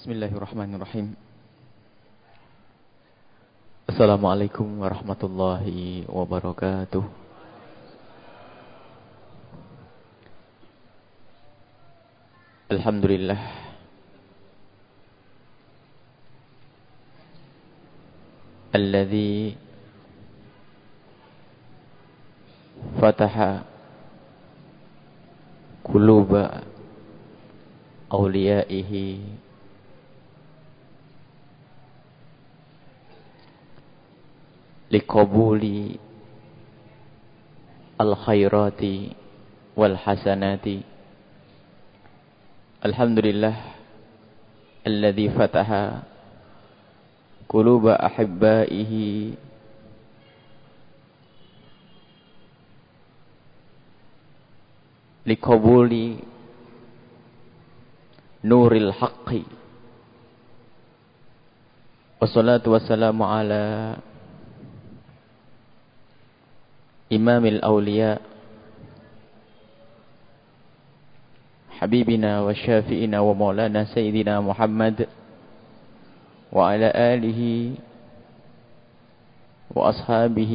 Bismillahirrahmanirrahim. Assalamualaikum warahmatullahi wabarakatuh. Alhamdulillah. Alladhi fataha quluba awliyaihi لقبول الخيرات والحسنات. الحمد لله الذي فتح قلوب أحبائه لقبول نور الحق. والصلاة والسلام على إمام الأولياء حبيبنا وشافئنا ومولانا سيدنا محمد وعلى آله وأصحابه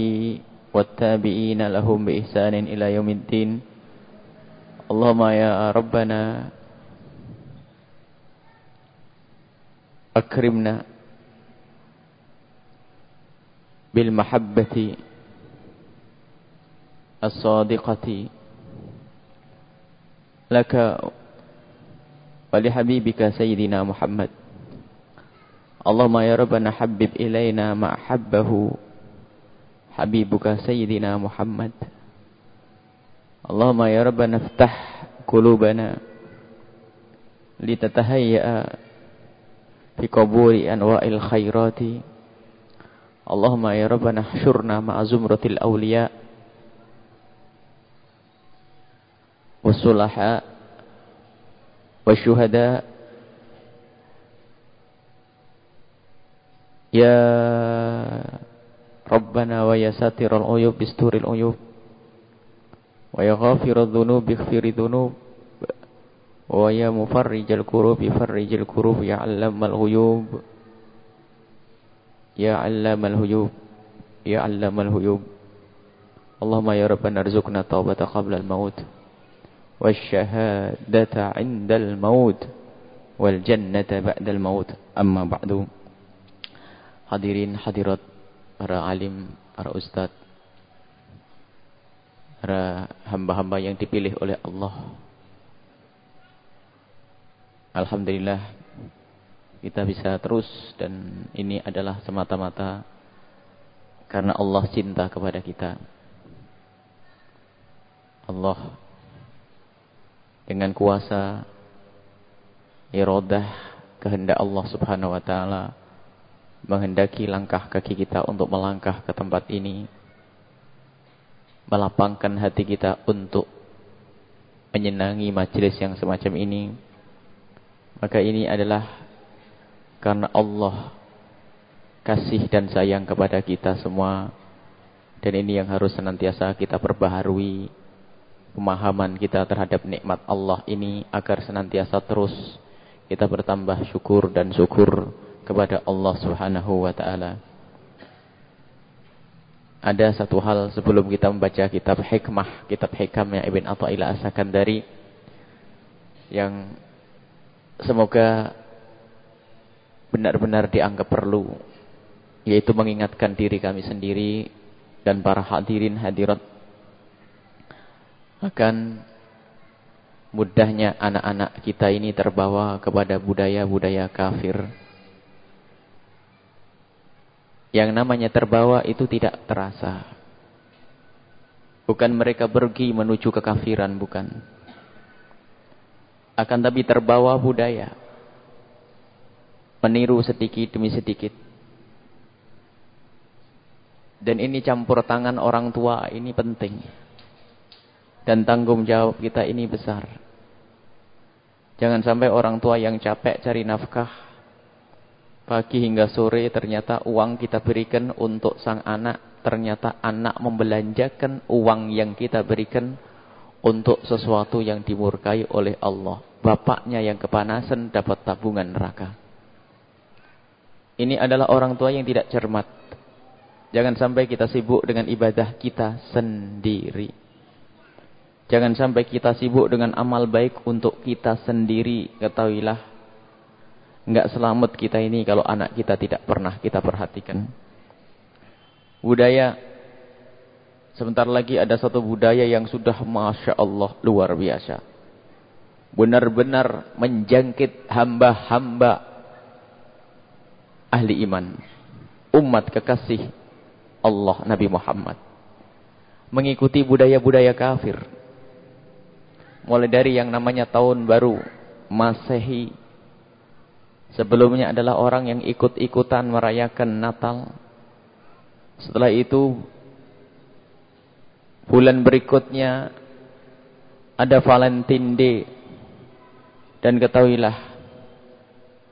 والتابعين لهم بإحسان إلى يوم الدين. اللهم يا ربنا أكرمنا بالمحبة الصادقة. لك ولحبيبك سيدنا محمد. اللهم يا ربنا حبب إلينا ما أحبه. حبيبك سيدنا محمد. اللهم يا ربنا افتح قلوبنا لتتهيأ في قبول أنواع الخيرات. اللهم يا ربنا احشرنا مع زمرة الأولياء. والصلحاء والشهداء. يا ربنا ويا ساتر العيوب بستور العيوب. ويا غافر الذنوب اغفر الذنوب. ويا مفرج الكروب فرج الكروب يا علم الغيوب يا علام الغيوب يا علام الغيوب. اللهم يا ربنا ارزقنا التوبة قبل الموت. والشهادة عند الموت والجنة بعد الموت أما بعد Hadirin hadirat para alim, para ustad, para hamba-hamba yang dipilih oleh Allah. Alhamdulillah kita bisa terus dan ini adalah semata-mata karena Allah cinta kepada kita. Allah dengan kuasa irodah kehendak Allah Subhanahu wa taala menghendaki langkah kaki kita untuk melangkah ke tempat ini melapangkan hati kita untuk menyenangi majelis yang semacam ini maka ini adalah karena Allah kasih dan sayang kepada kita semua dan ini yang harus senantiasa kita perbaharui pemahaman kita terhadap nikmat Allah ini agar senantiasa terus kita bertambah syukur dan syukur kepada Allah Subhanahu wa taala. Ada satu hal sebelum kita membaca kitab hikmah, kitab hikamnya Ibn Athaillah As-Sakandari yang semoga benar-benar dianggap perlu yaitu mengingatkan diri kami sendiri dan para hadirin hadirat akan mudahnya anak-anak kita ini terbawa kepada budaya-budaya kafir. Yang namanya terbawa itu tidak terasa. Bukan mereka pergi menuju kekafiran, bukan. Akan tapi terbawa budaya. Meniru sedikit demi sedikit. Dan ini campur tangan orang tua ini penting. Dan tanggung jawab kita ini besar. Jangan sampai orang tua yang capek cari nafkah. Pagi hingga sore ternyata uang kita berikan untuk sang anak. Ternyata anak membelanjakan uang yang kita berikan untuk sesuatu yang dimurkai oleh Allah. Bapaknya yang kepanasan dapat tabungan neraka. Ini adalah orang tua yang tidak cermat. Jangan sampai kita sibuk dengan ibadah kita sendiri. Jangan sampai kita sibuk dengan amal baik untuk kita sendiri. Ketahuilah, enggak selamat kita ini kalau anak kita tidak pernah kita perhatikan. Budaya, sebentar lagi ada satu budaya yang sudah Masya Allah luar biasa. Benar-benar menjangkit hamba-hamba ahli iman. Umat kekasih Allah Nabi Muhammad. Mengikuti budaya-budaya kafir. Mulai dari yang namanya tahun baru. Masehi. Sebelumnya adalah orang yang ikut-ikutan merayakan Natal. Setelah itu. Bulan berikutnya. Ada Valentine Day. Dan ketahuilah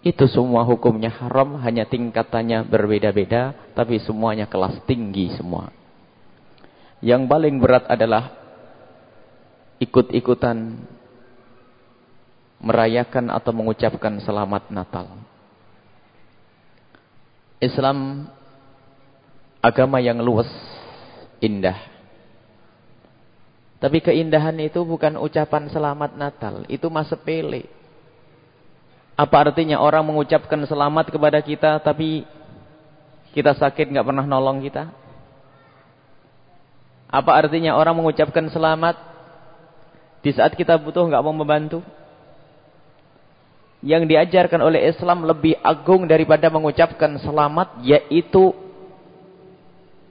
itu semua hukumnya haram, hanya tingkatannya berbeda-beda, tapi semuanya kelas tinggi semua. Yang paling berat adalah ikut-ikutan merayakan atau mengucapkan selamat Natal. Islam agama yang luas, indah. Tapi keindahan itu bukan ucapan selamat Natal, itu masa sepele. Apa artinya orang mengucapkan selamat kepada kita tapi kita sakit nggak pernah nolong kita? Apa artinya orang mengucapkan selamat di saat kita butuh nggak mau membantu? Yang diajarkan oleh Islam lebih agung daripada mengucapkan selamat yaitu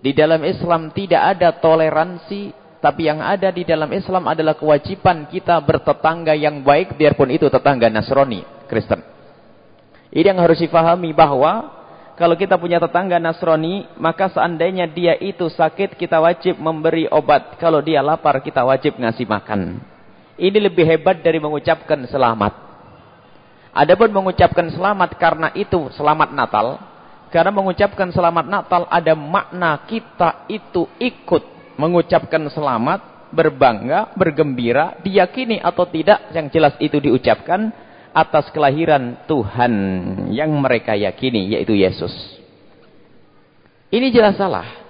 di dalam Islam tidak ada toleransi tapi yang ada di dalam Islam adalah kewajiban kita bertetangga yang baik biarpun itu tetangga Nasrani. Kristen. Ini yang harus difahami bahwa kalau kita punya tetangga Nasrani, maka seandainya dia itu sakit, kita wajib memberi obat. Kalau dia lapar, kita wajib ngasih makan. Ini lebih hebat dari mengucapkan selamat. Adapun mengucapkan selamat karena itu selamat Natal. Karena mengucapkan selamat Natal ada makna kita itu ikut mengucapkan selamat, berbangga, bergembira, diyakini atau tidak, yang jelas itu diucapkan atas kelahiran Tuhan yang mereka yakini yaitu Yesus. Ini jelas salah.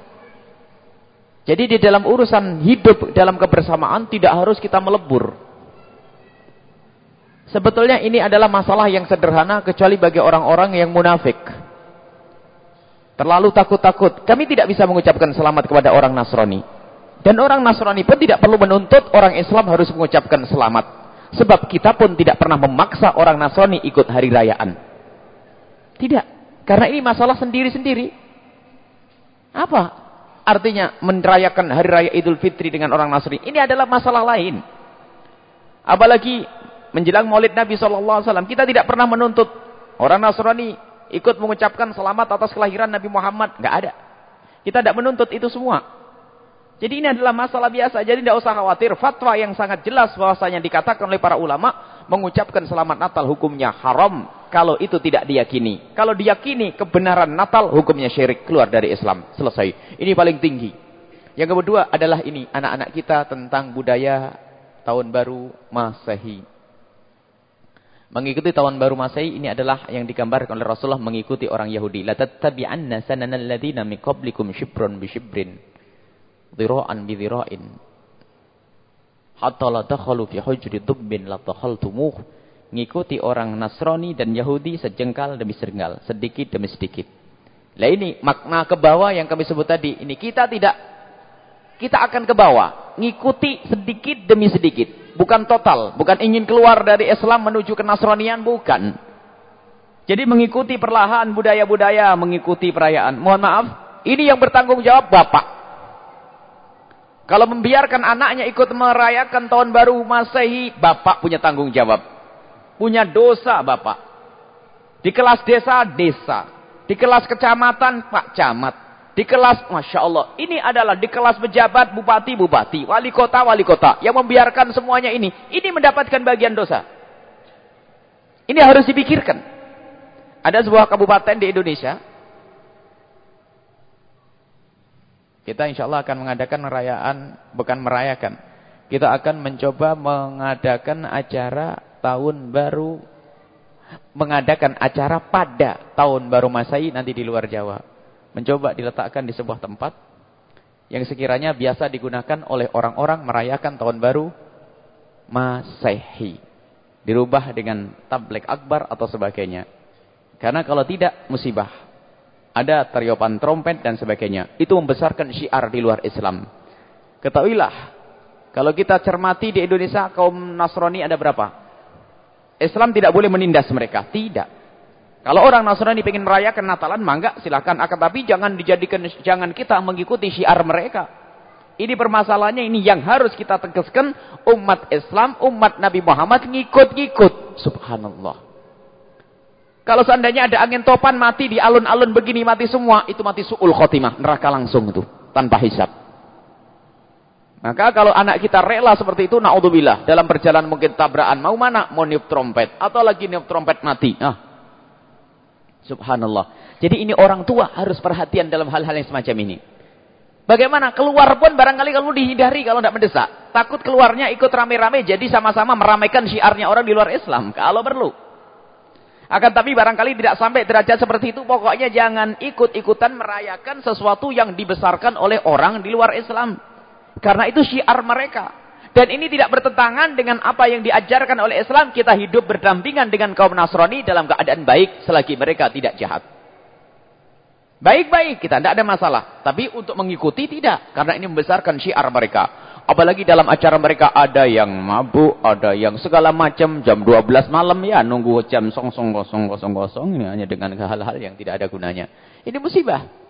Jadi di dalam urusan hidup dalam kebersamaan tidak harus kita melebur. Sebetulnya ini adalah masalah yang sederhana kecuali bagi orang-orang yang munafik. Terlalu takut-takut. Kami tidak bisa mengucapkan selamat kepada orang Nasrani. Dan orang Nasrani pun tidak perlu menuntut orang Islam harus mengucapkan selamat. Sebab kita pun tidak pernah memaksa orang Nasrani ikut hari rayaan. Tidak. Karena ini masalah sendiri-sendiri. Apa artinya merayakan hari raya Idul Fitri dengan orang Nasrani? Ini adalah masalah lain. Apalagi menjelang maulid Nabi SAW. Kita tidak pernah menuntut orang Nasrani ikut mengucapkan selamat atas kelahiran Nabi Muhammad. Tidak ada. Kita tidak menuntut itu semua. Jadi ini adalah masalah biasa. Jadi tidak usah khawatir. Fatwa yang sangat jelas bahwasanya dikatakan oleh para ulama. Mengucapkan selamat Natal hukumnya haram. Kalau itu tidak diyakini. Kalau diyakini kebenaran Natal hukumnya syirik. Keluar dari Islam. Selesai. Ini paling tinggi. Yang kedua adalah ini. Anak-anak kita tentang budaya tahun baru Masehi. Mengikuti tahun baru Masehi ini adalah yang digambarkan oleh Rasulullah mengikuti orang Yahudi. La tattabi'anna sanana alladhina min qablikum shibran bi shibrin dhira'an bi dhira'in hatta la dakhalu fi hujri dubbin la dakhaltumuh ngikuti orang Nasrani dan Yahudi sejengkal demi sejengkal sedikit demi sedikit. Lah ini makna ke bawah yang kami sebut tadi ini kita tidak. Kita akan ke bawah ngikuti sedikit demi sedikit. Bukan total bukan ingin keluar dari Islam menuju ke Nasranian bukan. Jadi mengikuti perlahan budaya-budaya mengikuti perayaan. Mohon maaf ini yang bertanggung jawab Bapak. Kalau membiarkan anaknya ikut merayakan tahun baru Masehi, bapak punya tanggung jawab. Punya dosa bapak. Di kelas desa, desa. Di kelas kecamatan, Pak Camat. Di kelas, Masya Allah. Ini adalah di kelas pejabat, bupati, bupati. Wali kota, wali kota. Yang membiarkan semuanya ini. Ini mendapatkan bagian dosa. Ini harus dipikirkan. Ada sebuah kabupaten di Indonesia. Kita insya Allah akan mengadakan perayaan, bukan merayakan. Kita akan mencoba mengadakan acara tahun baru mengadakan acara pada tahun baru Masehi nanti di luar Jawa. Mencoba diletakkan di sebuah tempat yang sekiranya biasa digunakan oleh orang-orang merayakan tahun baru Masehi. Dirubah dengan tablek akbar atau sebagainya. Karena kalau tidak musibah. Ada teriopan trompet dan sebagainya. Itu membesarkan syiar di luar Islam. Ketahuilah. Kalau kita cermati di Indonesia kaum Nasrani ada berapa? Islam tidak boleh menindas mereka. Tidak. Kalau orang Nasrani ingin merayakan Natalan, mangga silakan. Akan tapi jangan dijadikan jangan kita mengikuti syiar mereka. Ini permasalahannya ini yang harus kita tegaskan umat Islam, umat Nabi Muhammad ngikut-ngikut. Subhanallah. Kalau seandainya ada angin topan mati di alun-alun begini mati semua, itu mati su'ul khotimah, neraka langsung itu tanpa hisab. Maka kalau anak kita rela seperti itu, naudzubillah. Dalam perjalanan mungkin tabrakan. Mau mana? Mau niup trompet. Atau lagi niup trompet mati. Ah. Subhanallah. Jadi ini orang tua harus perhatian dalam hal-hal yang semacam ini. Bagaimana? Keluar pun barangkali kalau dihindari kalau tidak mendesak. Takut keluarnya ikut rame-rame jadi sama-sama meramaikan syiarnya orang di luar Islam. Kalau perlu. Akan tapi barangkali tidak sampai derajat seperti itu. Pokoknya jangan ikut-ikutan merayakan sesuatu yang dibesarkan oleh orang di luar Islam. Karena itu syiar mereka. Dan ini tidak bertentangan dengan apa yang diajarkan oleh Islam. Kita hidup berdampingan dengan kaum Nasrani dalam keadaan baik selagi mereka tidak jahat. Baik-baik, kita tidak ada masalah. Tapi untuk mengikuti tidak. Karena ini membesarkan syiar mereka. Apalagi dalam acara mereka ada yang mabuk, ada yang segala macam. Jam 12 malam ya nunggu jam song song kosong kosong kosong. Ini hanya dengan hal-hal yang tidak ada gunanya. Ini musibah.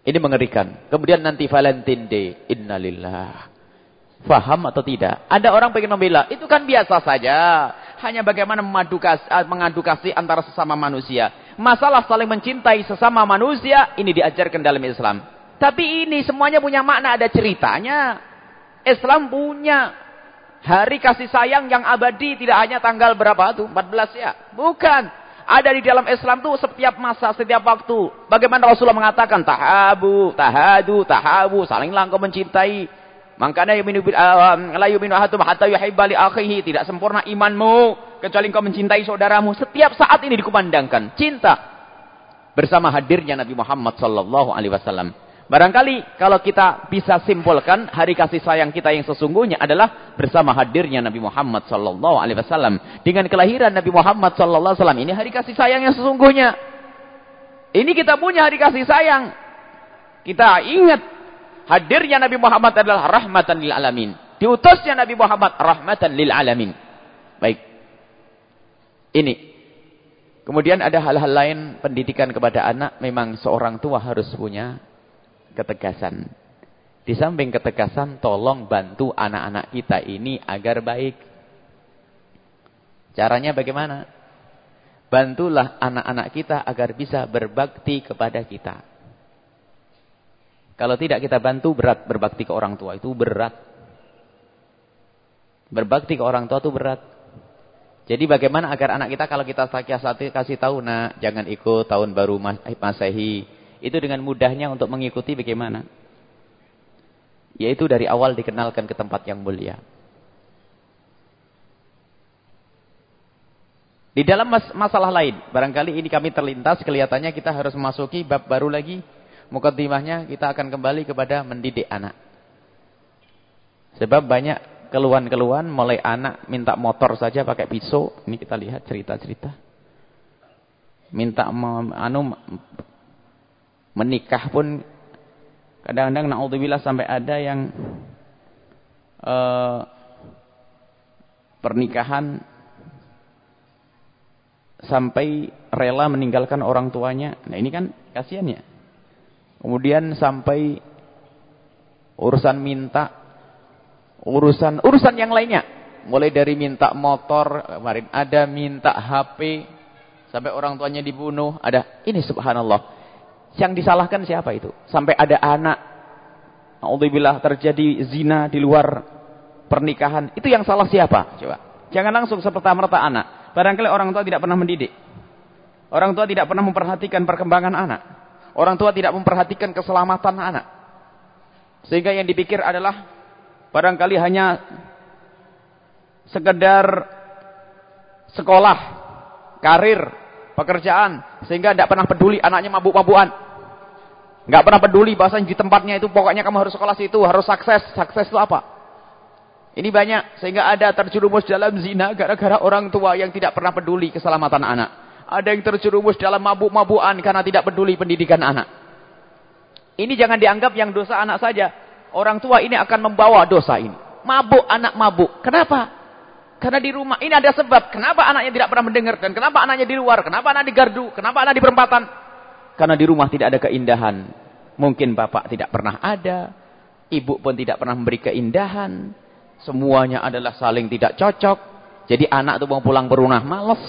Ini mengerikan. Kemudian nanti Valentine Day. Innalillah. Faham atau tidak? Ada orang pengen membela. Itu kan biasa saja. Hanya bagaimana eh, mengadu kasih antara sesama manusia. Masalah saling mencintai sesama manusia. Ini diajarkan dalam Islam. Tapi ini semuanya punya makna. Ada ceritanya. Islam punya hari kasih sayang yang abadi. Tidak hanya tanggal berapa itu? 14 ya? Bukan. Ada di dalam Islam tuh setiap masa, setiap waktu. Bagaimana Rasulullah mengatakan tahabu, tahadu, tahabu, salinglah engkau mencintai. Makanya yuminu la yuminu ahadukum hatta akhihi, tidak sempurna imanmu kecuali engkau mencintai saudaramu. Setiap saat ini dikumandangkan cinta bersama hadirnya Nabi Muhammad sallallahu alaihi wasallam. Barangkali kalau kita bisa simpulkan hari kasih sayang kita yang sesungguhnya adalah bersama hadirnya Nabi Muhammad sallallahu alaihi wasallam. Dengan kelahiran Nabi Muhammad sallallahu alaihi wasallam ini hari kasih sayang yang sesungguhnya. Ini kita punya hari kasih sayang. Kita ingat hadirnya Nabi Muhammad adalah rahmatan lil alamin. Diutusnya Nabi Muhammad rahmatan lil alamin. Baik. Ini. Kemudian ada hal-hal lain pendidikan kepada anak memang seorang tua harus punya ketegasan. Di samping ketegasan, tolong bantu anak-anak kita ini agar baik. Caranya bagaimana? Bantulah anak-anak kita agar bisa berbakti kepada kita. Kalau tidak kita bantu, berat berbakti ke orang tua. Itu berat. Berbakti ke orang tua itu berat. Jadi bagaimana agar anak kita kalau kita kasih tahu, nak jangan ikut tahun baru masehi itu dengan mudahnya untuk mengikuti bagaimana? Yaitu dari awal dikenalkan ke tempat yang mulia. Di dalam mas masalah lain, barangkali ini kami terlintas, kelihatannya kita harus memasuki bab baru lagi. Mukaddimahnya kita akan kembali kepada mendidik anak. Sebab banyak keluhan-keluhan mulai anak minta motor saja pakai pisau. Ini kita lihat cerita-cerita. Minta anu menikah pun kadang-kadang naudzubillah sampai ada yang uh, pernikahan sampai rela meninggalkan orang tuanya. Nah ini kan kasihan ya. Kemudian sampai urusan minta urusan urusan yang lainnya. Mulai dari minta motor, kemarin ada minta HP sampai orang tuanya dibunuh, ada. Ini subhanallah. Yang disalahkan siapa itu? Sampai ada anak. Alhamdulillah terjadi zina di luar pernikahan. Itu yang salah siapa? Coba. Jangan langsung seperti-merta anak. Barangkali orang tua tidak pernah mendidik. Orang tua tidak pernah memperhatikan perkembangan anak. Orang tua tidak memperhatikan keselamatan anak. Sehingga yang dipikir adalah barangkali hanya sekedar sekolah karir, pekerjaan. Sehingga tidak pernah peduli anaknya mabuk-mabukan. Nggak pernah peduli bahasanya di tempatnya itu pokoknya kamu harus sekolah situ, harus sukses. Sukses itu apa? Ini banyak sehingga ada terjerumus dalam zina gara-gara orang tua yang tidak pernah peduli keselamatan anak. Ada yang terjerumus dalam mabuk-mabukan karena tidak peduli pendidikan anak. Ini jangan dianggap yang dosa anak saja. Orang tua ini akan membawa dosa ini. Mabuk, anak mabuk. Kenapa? Karena di rumah. Ini ada sebab. Kenapa anaknya tidak pernah mendengar. Dan kenapa anaknya di luar. Kenapa anak di gardu. Kenapa anak di perempatan. Karena di rumah tidak ada keindahan. Mungkin bapak tidak pernah ada. Ibu pun tidak pernah memberi keindahan. Semuanya adalah saling tidak cocok. Jadi anak itu mau pulang berunah males.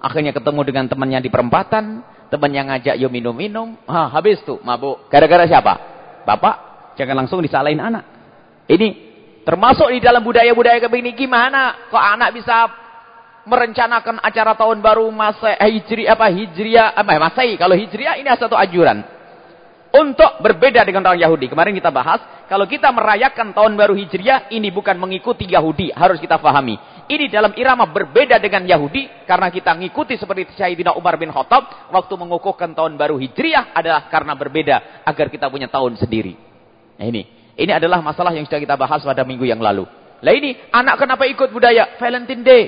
Akhirnya ketemu dengan temannya di perempatan. Teman yang ngajak yuk minum-minum. habis tuh mabuk. Gara-gara siapa? Bapak Jangan langsung disalahin anak. Ini termasuk di dalam budaya-budaya begini gimana kok anak bisa merencanakan acara tahun baru masa eh, hijri apa hijriah apa masai kalau hijriah ini satu ajuran untuk berbeda dengan orang Yahudi. Kemarin kita bahas, kalau kita merayakan tahun baru Hijriah, ini bukan mengikuti Yahudi, harus kita fahami. Ini dalam irama berbeda dengan Yahudi, karena kita mengikuti seperti Sayyidina Umar bin Khattab, waktu mengukuhkan tahun baru Hijriah adalah karena berbeda, agar kita punya tahun sendiri. Nah ini, ini adalah masalah yang sudah kita bahas pada minggu yang lalu. Lah ini, anak kenapa ikut budaya Valentine Day?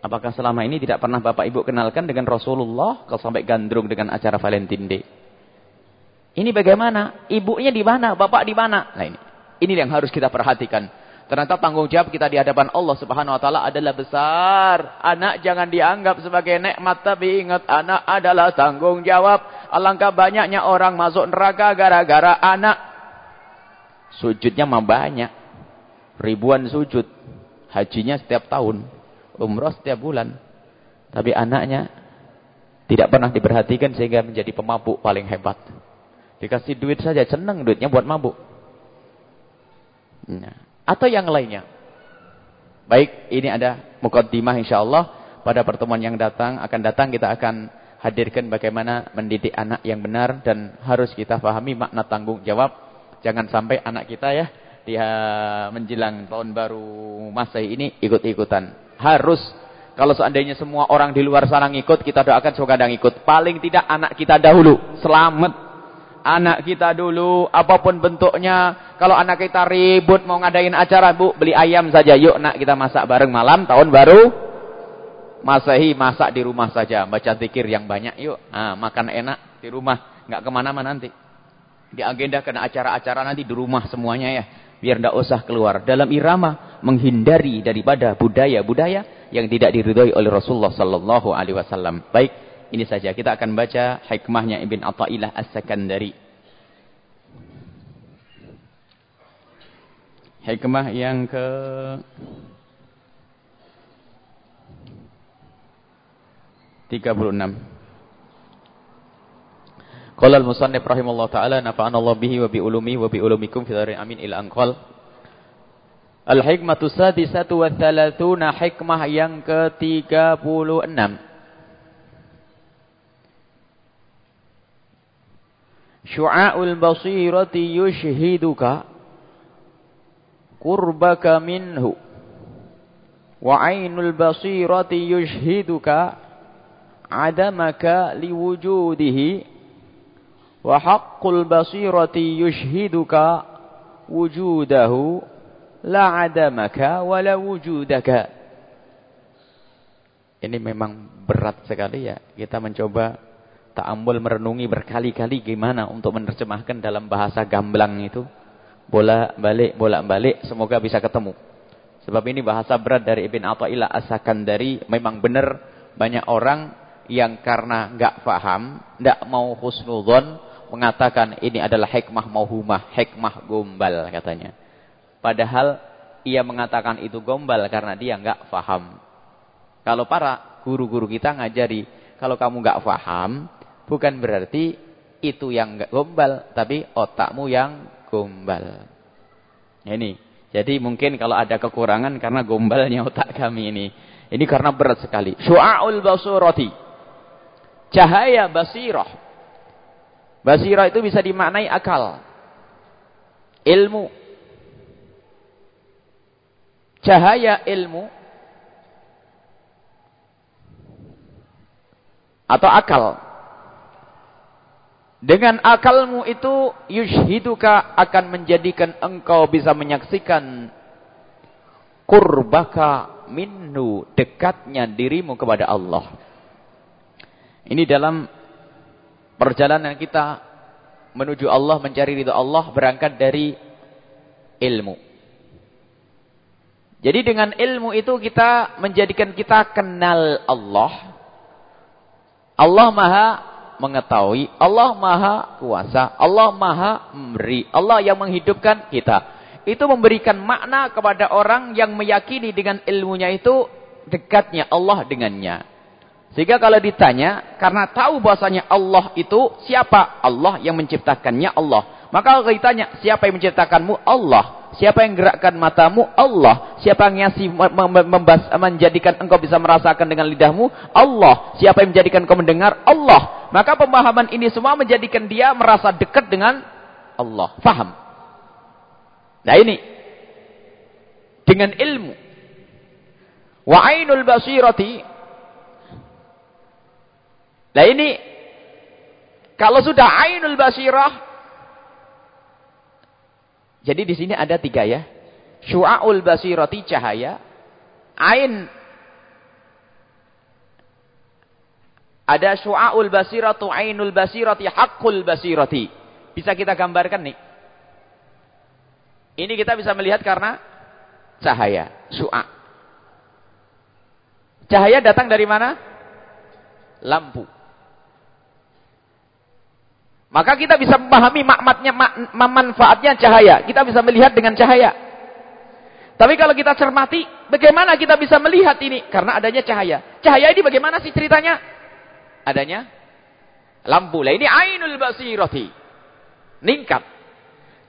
Apakah selama ini tidak pernah Bapak Ibu kenalkan dengan Rasulullah kalau sampai gandrung dengan acara Valentine Day? Ini bagaimana? Ibunya di mana? Bapak di mana? Nah ini, ini yang harus kita perhatikan. Ternyata tanggung jawab kita di hadapan Allah Subhanahu wa taala adalah besar. Anak jangan dianggap sebagai nikmat tapi ingat anak adalah tanggung jawab. Alangkah banyaknya orang masuk neraka gara-gara anak. Sujudnya mah banyak. Ribuan sujud. Hajinya setiap tahun. Umroh setiap bulan. Tapi anaknya tidak pernah diperhatikan sehingga menjadi pemabuk paling hebat. Dikasih duit saja senang duitnya buat mabuk. Nah atau yang lainnya. Baik, ini ada mukaddimah insyaallah pada pertemuan yang datang akan datang kita akan hadirkan bagaimana mendidik anak yang benar dan harus kita pahami makna tanggung jawab. Jangan sampai anak kita ya dia menjelang tahun baru masa ini ikut-ikutan. Harus kalau seandainya semua orang di luar sana ngikut, kita doakan semoga ada ngikut. Paling tidak anak kita dahulu selamat anak kita dulu, apa pun bentuknya. Kalau anak kita ribut mau ngadain acara, Bu, beli ayam saja. Yuk nak kita masak bareng malam tahun baru. Masehi masak di rumah saja, baca zikir yang banyak yuk. Nah, makan enak di rumah, nggak ke mana-mana nanti. Di agenda kena acara-acara nanti di rumah semuanya ya, biar ndak usah keluar. Dalam irama menghindari daripada budaya-budaya yang tidak diridhoi oleh Rasulullah sallallahu alaihi wasallam. Baik, ini saja kita akan baca hikmahnya Ibn Atta'illah As-Sakandari. Hikmah yang ke tiga puluh enam. Qala al-musannif rahimahullah taala nafa'ana Allah bihi wa bi ulumi wa bi ulumikum fi amin ila anqal. Al-hikmatu sadisatu wa thalathuna hikmah yang ke-36. syu'a'ul basirati yushhiduka qurbaka minhu wa 'ainul basirati yushhiduka 'adamaka liwujudihi wa haqqul basirati yushhiduka wujudahu la 'adamaka wa la wujudaka ini memang berat sekali ya kita mencoba ta'ammul merenungi berkali-kali gimana untuk menerjemahkan dalam bahasa gamblang itu. Bola balik, bola balik, semoga bisa ketemu. Sebab ini bahasa berat dari Ibn Atta'illah As-Sakandari. Memang benar banyak orang yang karena enggak faham, enggak mau husnudhon, mengatakan ini adalah hikmah mauhumah, hikmah gombal katanya. Padahal ia mengatakan itu gombal karena dia enggak faham. Kalau para guru-guru kita ngajari, kalau kamu enggak faham, Bukan berarti itu yang enggak gombal, tapi otakmu yang gombal. Ini. Jadi mungkin kalau ada kekurangan karena gombalnya otak kami ini. Ini karena berat sekali. Syu'aul basurati. Cahaya basirah. Basirah itu bisa dimaknai akal. Ilmu. Cahaya ilmu atau akal. Dengan akalmu itu yushhiduka akan menjadikan engkau bisa menyaksikan kurbaka minnu dekatnya dirimu kepada Allah. Ini dalam perjalanan kita menuju Allah mencari ridho Allah berangkat dari ilmu. Jadi dengan ilmu itu kita menjadikan kita kenal Allah. Allah Maha mengetahui, Allah Maha kuasa, Allah Maha memberi, Allah yang menghidupkan kita. Itu memberikan makna kepada orang yang meyakini dengan ilmunya itu dekatnya Allah dengannya. Sehingga kalau ditanya, karena tahu bahasanya Allah itu siapa? Allah yang menciptakannya Allah. Maka kalau ditanya, siapa yang menciptakanmu? Allah. Siapa yang gerakkan matamu? Allah. Siapa yang ngasih, menjadikan engkau bisa merasakan dengan lidahmu? Allah. Siapa yang menjadikan engkau mendengar? Allah. Maka pemahaman ini semua menjadikan dia merasa dekat dengan Allah. Faham? Nah ini. Dengan ilmu. Wa ainul basirati Nah ini kalau sudah ainul basirah jadi di sini ada tiga ya. Syu'aul basirati cahaya, ain ada syu'aul basiratu ainul basirati haqqul basirati. Bisa kita gambarkan nih. Ini kita bisa melihat karena cahaya, syu'a. Cahaya datang dari mana? Lampu. Maka kita bisa memahami makmatnya, manfaatnya cahaya. Kita bisa melihat dengan cahaya. Tapi kalau kita cermati, bagaimana kita bisa melihat ini? Karena adanya cahaya. Cahaya ini bagaimana sih ceritanya? Adanya lampu. Lah ini ainul basirati. Ningkat.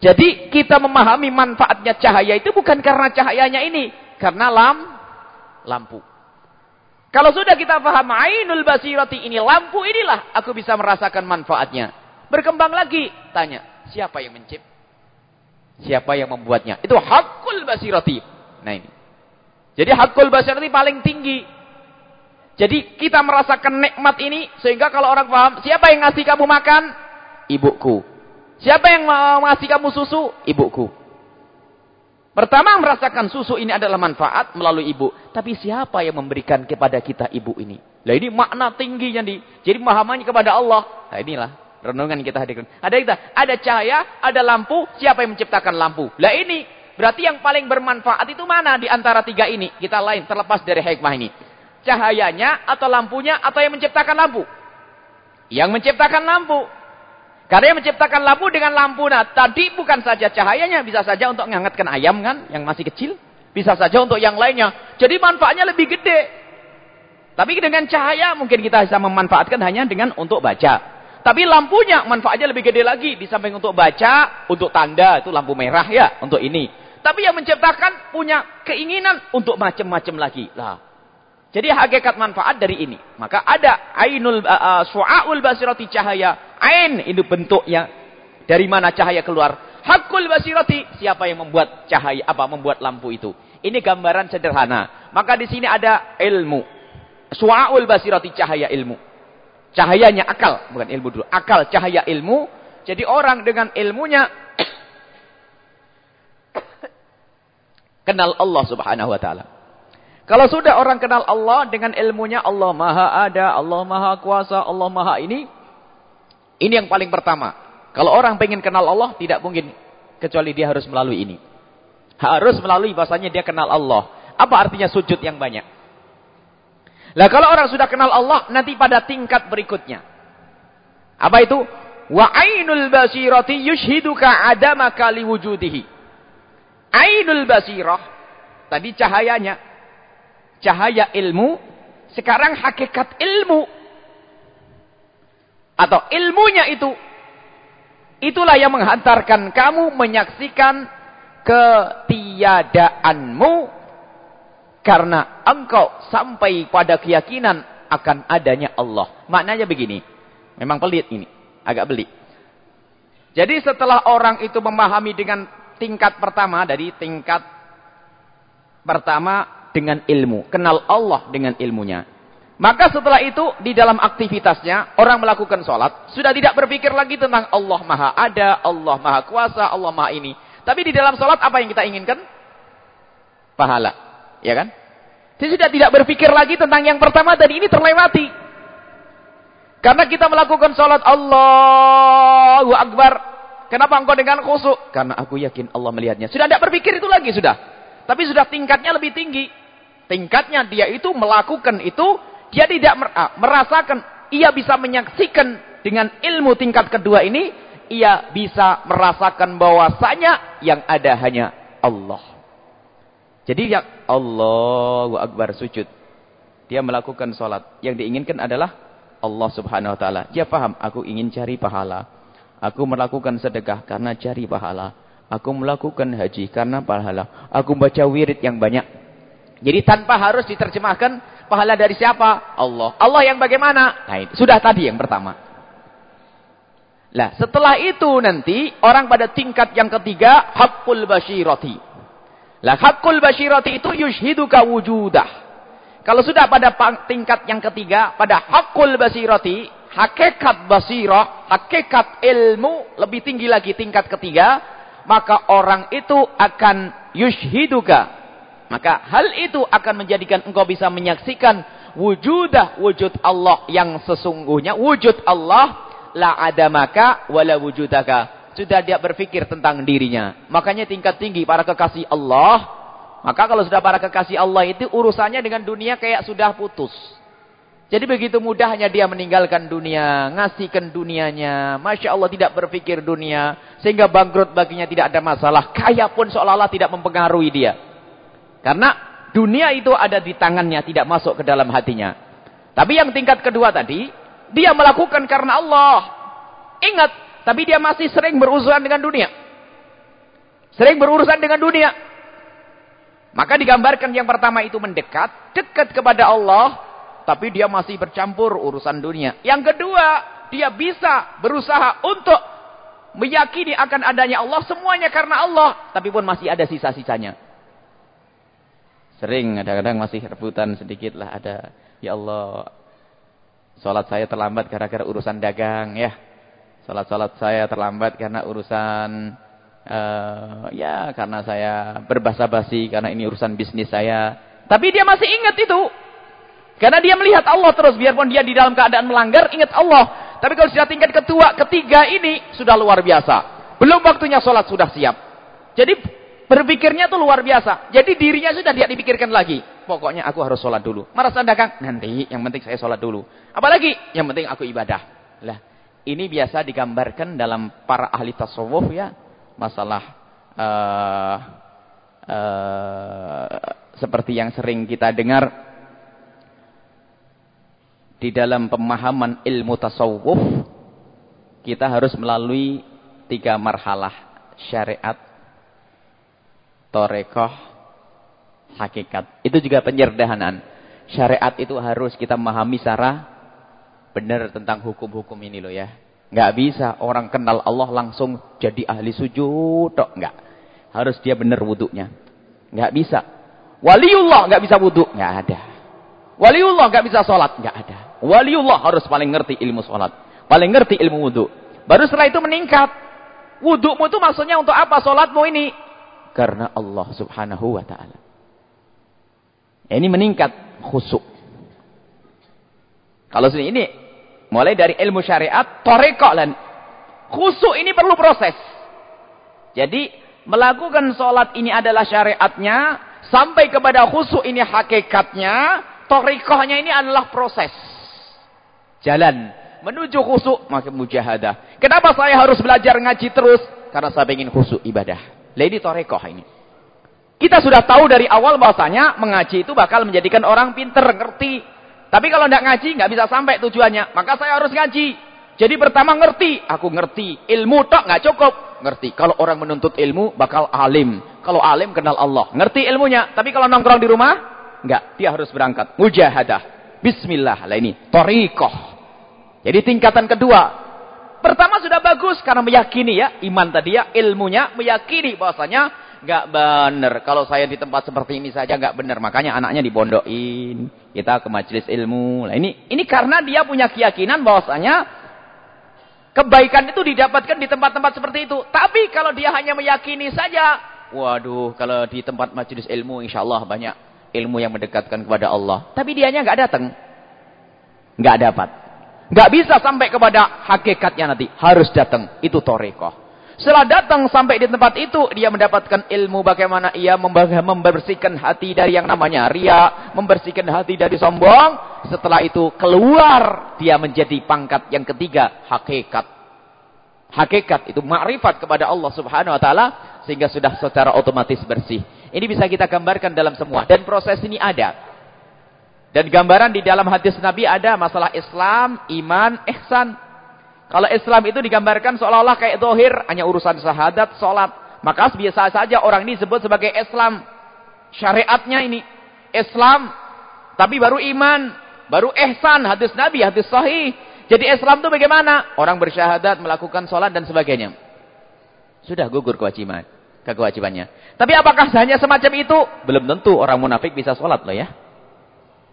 Jadi kita memahami manfaatnya cahaya itu bukan karena cahayanya ini. Karena lam, lampu. Kalau sudah kita paham ainul basirati ini lampu inilah aku bisa merasakan manfaatnya. Berkembang lagi. Tanya, siapa yang mencipta? Siapa yang membuatnya? Itu hakul basirati. Nah ini. Jadi hakul basirati paling tinggi. Jadi kita merasakan nikmat ini. Sehingga kalau orang paham, siapa yang ngasih kamu makan? Ibuku. Siapa yang ngasih kamu susu? Ibuku. Pertama merasakan susu ini adalah manfaat melalui ibu. Tapi siapa yang memberikan kepada kita ibu ini? Nah ini makna tingginya nih. Jadi pemahamannya kepada Allah. Nah inilah. Renungan kita hadirkan. Ada kita, ada cahaya, ada lampu. Siapa yang menciptakan lampu? Lah ini berarti yang paling bermanfaat itu mana di antara tiga ini? Kita lain terlepas dari hikmah ini. Cahayanya atau lampunya atau yang menciptakan lampu? Yang menciptakan lampu. Karena yang menciptakan lampu dengan lampu. Nah, tadi bukan saja cahayanya. Bisa saja untuk menghangatkan ayam kan, yang masih kecil. Bisa saja untuk yang lainnya. Jadi manfaatnya lebih gede. Tapi dengan cahaya mungkin kita bisa memanfaatkan hanya dengan untuk baca. Tapi lampunya manfaatnya lebih gede lagi. Di samping untuk baca, untuk tanda, itu lampu merah ya, untuk ini. Tapi yang menciptakan punya keinginan untuk macam-macam lagi. Lah. Jadi hakikat manfaat dari ini. Maka ada ainul uh, su'aul basirati cahaya. Ain itu bentuknya dari mana cahaya keluar. Hakul basirati siapa yang membuat cahaya apa membuat lampu itu. Ini gambaran sederhana. Maka di sini ada ilmu. Su'aul basirati cahaya ilmu. Cahayanya akal, bukan ilmu dulu. Akal, cahaya ilmu. Jadi orang dengan ilmunya kenal Allah subhanahu wa ta'ala. Kalau sudah orang kenal Allah dengan ilmunya Allah maha ada, Allah maha kuasa, Allah maha ini. Ini yang paling pertama. Kalau orang pengen kenal Allah, tidak mungkin. Kecuali dia harus melalui ini. Harus melalui bahasanya dia kenal Allah. Apa artinya sujud yang banyak? Lah kalau orang sudah kenal Allah nanti pada tingkat berikutnya. Apa itu? Wa ainul basirati yushhiduka adamaka liwujudihi. Ainul basirah tadi cahayanya cahaya ilmu, sekarang hakikat ilmu atau ilmunya itu itulah yang menghantarkan kamu menyaksikan ketiadaanmu karena engkau sampai pada keyakinan akan adanya Allah. Maknanya begini. Memang pelit ini. Agak pelit. Jadi setelah orang itu memahami dengan tingkat pertama. Dari tingkat pertama dengan ilmu. Kenal Allah dengan ilmunya. Maka setelah itu di dalam aktivitasnya orang melakukan sholat sudah tidak berpikir lagi tentang Allah Maha Ada, Allah Maha Kuasa, Allah Maha ini. Tapi di dalam sholat apa yang kita inginkan? Pahala, ya kan? Dia sudah tidak berpikir lagi tentang yang pertama tadi ini terlewati. Karena kita melakukan sholat Allahu Akbar. Kenapa engkau dengan khusyuk? Karena aku yakin Allah melihatnya. Sudah tidak berpikir itu lagi sudah. Tapi sudah tingkatnya lebih tinggi. Tingkatnya dia itu melakukan itu dia tidak ah, merasakan, ia bisa menyaksikan dengan ilmu tingkat kedua ini, ia bisa merasakan bahwasanya yang ada hanya Allah. Jadi yang Allahu Akbar sujud. Dia melakukan sholat. Yang diinginkan adalah Allah subhanahu wa ta'ala. Dia paham, aku ingin cari pahala. Aku melakukan sedekah karena cari pahala. Aku melakukan haji karena pahala. Aku baca wirid yang banyak. Jadi tanpa harus diterjemahkan Pahala dari siapa? Allah. Allah yang bagaimana? Nah, itu. sudah tadi yang pertama. Lah, setelah itu nanti orang pada tingkat yang ketiga hakul basyirati. Lah, hakul basyirati itu yushhiduka wujudah. Kalau sudah pada tingkat yang ketiga, pada hakul basirati, hakikat basirah, hakikat ilmu, lebih tinggi lagi tingkat ketiga, maka orang itu akan yushhiduka, maka hal itu akan menjadikan engkau bisa menyaksikan wujudah wujud Allah yang sesungguhnya. Wujud Allah la adamaka wala wujudaka. Sudah dia berpikir tentang dirinya. Makanya tingkat tinggi para kekasih Allah. Maka kalau sudah para kekasih Allah itu urusannya dengan dunia kayak sudah putus. Jadi begitu mudahnya dia meninggalkan dunia, ngasihkan dunianya. Masya Allah tidak berpikir dunia. Sehingga bangkrut baginya tidak ada masalah. Kaya pun seolah-olah tidak mempengaruhi dia. Karena dunia itu ada di tangannya, tidak masuk ke dalam hatinya. Tapi yang tingkat kedua tadi, dia melakukan karena Allah. Ingat, tapi dia masih sering berurusan dengan dunia. Sering berurusan dengan dunia. Maka digambarkan yang pertama itu mendekat, dekat kepada Allah, tapi dia masih bercampur urusan dunia. Yang kedua, dia bisa berusaha untuk meyakini akan adanya Allah, semuanya karena Allah, tapi pun masih ada sisa-sisanya. Sering kadang-kadang masih rebutan sedikit lah ada. Ya Allah, sholat saya terlambat gara-gara urusan dagang ya. Sholat-sholat saya terlambat karena urusan, uh, ya karena saya berbahasa basi karena ini urusan bisnis saya. Tapi dia masih ingat itu. Karena dia melihat Allah terus, biarpun dia di dalam keadaan melanggar, ingat Allah. Tapi kalau sudah tingkat ketua, ketiga ini, sudah luar biasa. Belum waktunya sholat sudah siap. Jadi Berpikirnya tuh luar biasa. Jadi dirinya sudah tidak dipikirkan lagi. Pokoknya aku harus sholat dulu. Merasa dagang? Nanti, yang penting saya sholat dulu. Apalagi? Yang penting aku ibadah. Lah, ini biasa digambarkan dalam para ahli tasawuf ya. Masalah uh, uh, seperti yang sering kita dengar di dalam pemahaman ilmu tasawuf kita harus melalui tiga marhalah syariat torekoh, hakikat. Itu juga penyerdahanan. Syariat itu harus kita memahami secara benar tentang hukum-hukum ini loh ya. Nggak bisa orang kenal Allah langsung jadi ahli sujud. Tok. Nggak. Harus dia benar wuduknya. Nggak bisa. Waliullah nggak bisa wuduk. Nggak ada. Waliullah nggak bisa sholat. Nggak ada. Waliullah harus paling ngerti ilmu sholat. Paling ngerti ilmu wuduk. Baru setelah itu meningkat. Wudukmu itu maksudnya untuk apa? Sholatmu ini karena Allah Subhanahu wa taala. Ini meningkat khusuk. Kalau sini ini mulai dari ilmu syariat, toreko dan khusuk ini perlu proses. Jadi melakukan sholat ini adalah syariatnya, sampai kepada khusuk ini hakikatnya, torikohnya ini adalah proses. Jalan menuju khusuk maka mujahadah. Kenapa saya harus belajar ngaji terus? Karena saya ingin khusuk ibadah. Lady Torekoh ini. Kita sudah tahu dari awal bahasanya mengaji itu bakal menjadikan orang pinter, ngerti. Tapi kalau tidak ngaji, nggak bisa sampai tujuannya. Maka saya harus ngaji. Jadi pertama ngerti, aku ngerti. Ilmu tak nggak cukup, ngerti. Kalau orang menuntut ilmu, bakal alim. Kalau alim kenal Allah, ngerti ilmunya. Tapi kalau nongkrong di rumah, nggak. Dia harus berangkat. Mujahadah. Bismillah. Lah ini, torikoh. Jadi tingkatan kedua, Pertama sudah bagus karena meyakini ya, iman tadi ya, ilmunya meyakini bahwasanya Gak benar. Kalau saya di tempat seperti ini saja gak benar. Makanya anaknya dibondokin. Kita ke majelis ilmu. Nah, ini ini karena dia punya keyakinan bahwasanya kebaikan itu didapatkan di tempat-tempat seperti itu. Tapi kalau dia hanya meyakini saja, waduh, kalau di tempat majelis ilmu insya Allah banyak ilmu yang mendekatkan kepada Allah. Tapi dianya nggak datang. nggak dapat. nggak bisa sampai kepada hakikatnya nanti. Harus datang. Itu torekoh. Setelah datang sampai di tempat itu, dia mendapatkan ilmu bagaimana ia membersihkan hati dari yang namanya ria, membersihkan hati dari sombong. Setelah itu keluar, dia menjadi pangkat yang ketiga, hakikat. Hakikat itu makrifat kepada Allah subhanahu wa ta'ala, sehingga sudah secara otomatis bersih. Ini bisa kita gambarkan dalam semua. Dan proses ini ada. Dan gambaran di dalam hadis Nabi ada masalah Islam, iman, ihsan. Kalau Islam itu digambarkan seolah-olah kayak dohir, hanya urusan syahadat, sholat. Maka biasa saja orang ini disebut sebagai Islam. Syariatnya ini. Islam. Tapi baru iman. Baru ihsan. Hadis Nabi, hadis sahih. Jadi Islam itu bagaimana? Orang bersyahadat, melakukan sholat dan sebagainya. Sudah gugur kewajiban. Kewajibannya. Tapi apakah hanya semacam itu? Belum tentu orang munafik bisa sholat loh ya.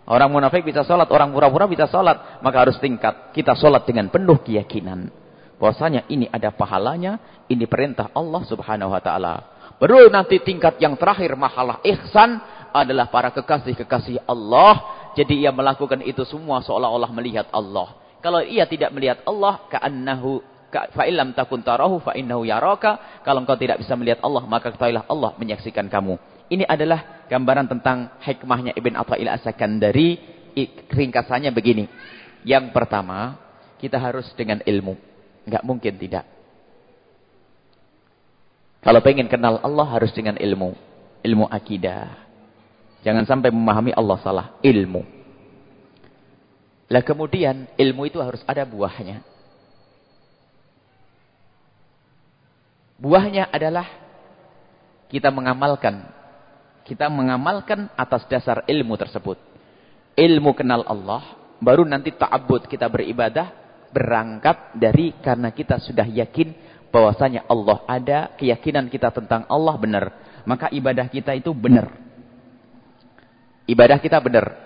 Orang munafik bisa sholat, orang pura-pura bisa sholat. Maka harus tingkat. Kita sholat dengan penuh keyakinan. Bahwasanya ini ada pahalanya, ini perintah Allah subhanahu wa ta'ala. Baru nanti tingkat yang terakhir, mahalah ihsan, adalah para kekasih-kekasih Allah. Jadi ia melakukan itu semua seolah-olah melihat Allah. Kalau ia tidak melihat Allah, ka'annahu fa'ilam takun tarahu fa'innahu yaraka. Kalau engkau tidak bisa melihat Allah, maka ketahuilah Allah menyaksikan kamu. Ini adalah gambaran tentang hikmahnya Ibn Atta'il As-Sakandari. Ringkasannya begini. Yang pertama, kita harus dengan ilmu. Enggak mungkin tidak. Kalau pengen kenal Allah harus dengan ilmu. Ilmu akidah. Jangan sampai memahami Allah salah. Ilmu. Lah kemudian ilmu itu harus ada buahnya. Buahnya adalah kita mengamalkan kita mengamalkan atas dasar ilmu tersebut. Ilmu kenal Allah, baru nanti ta'abud kita beribadah, berangkat dari karena kita sudah yakin bahwasanya Allah ada, keyakinan kita tentang Allah benar. Maka ibadah kita itu benar. Ibadah kita benar.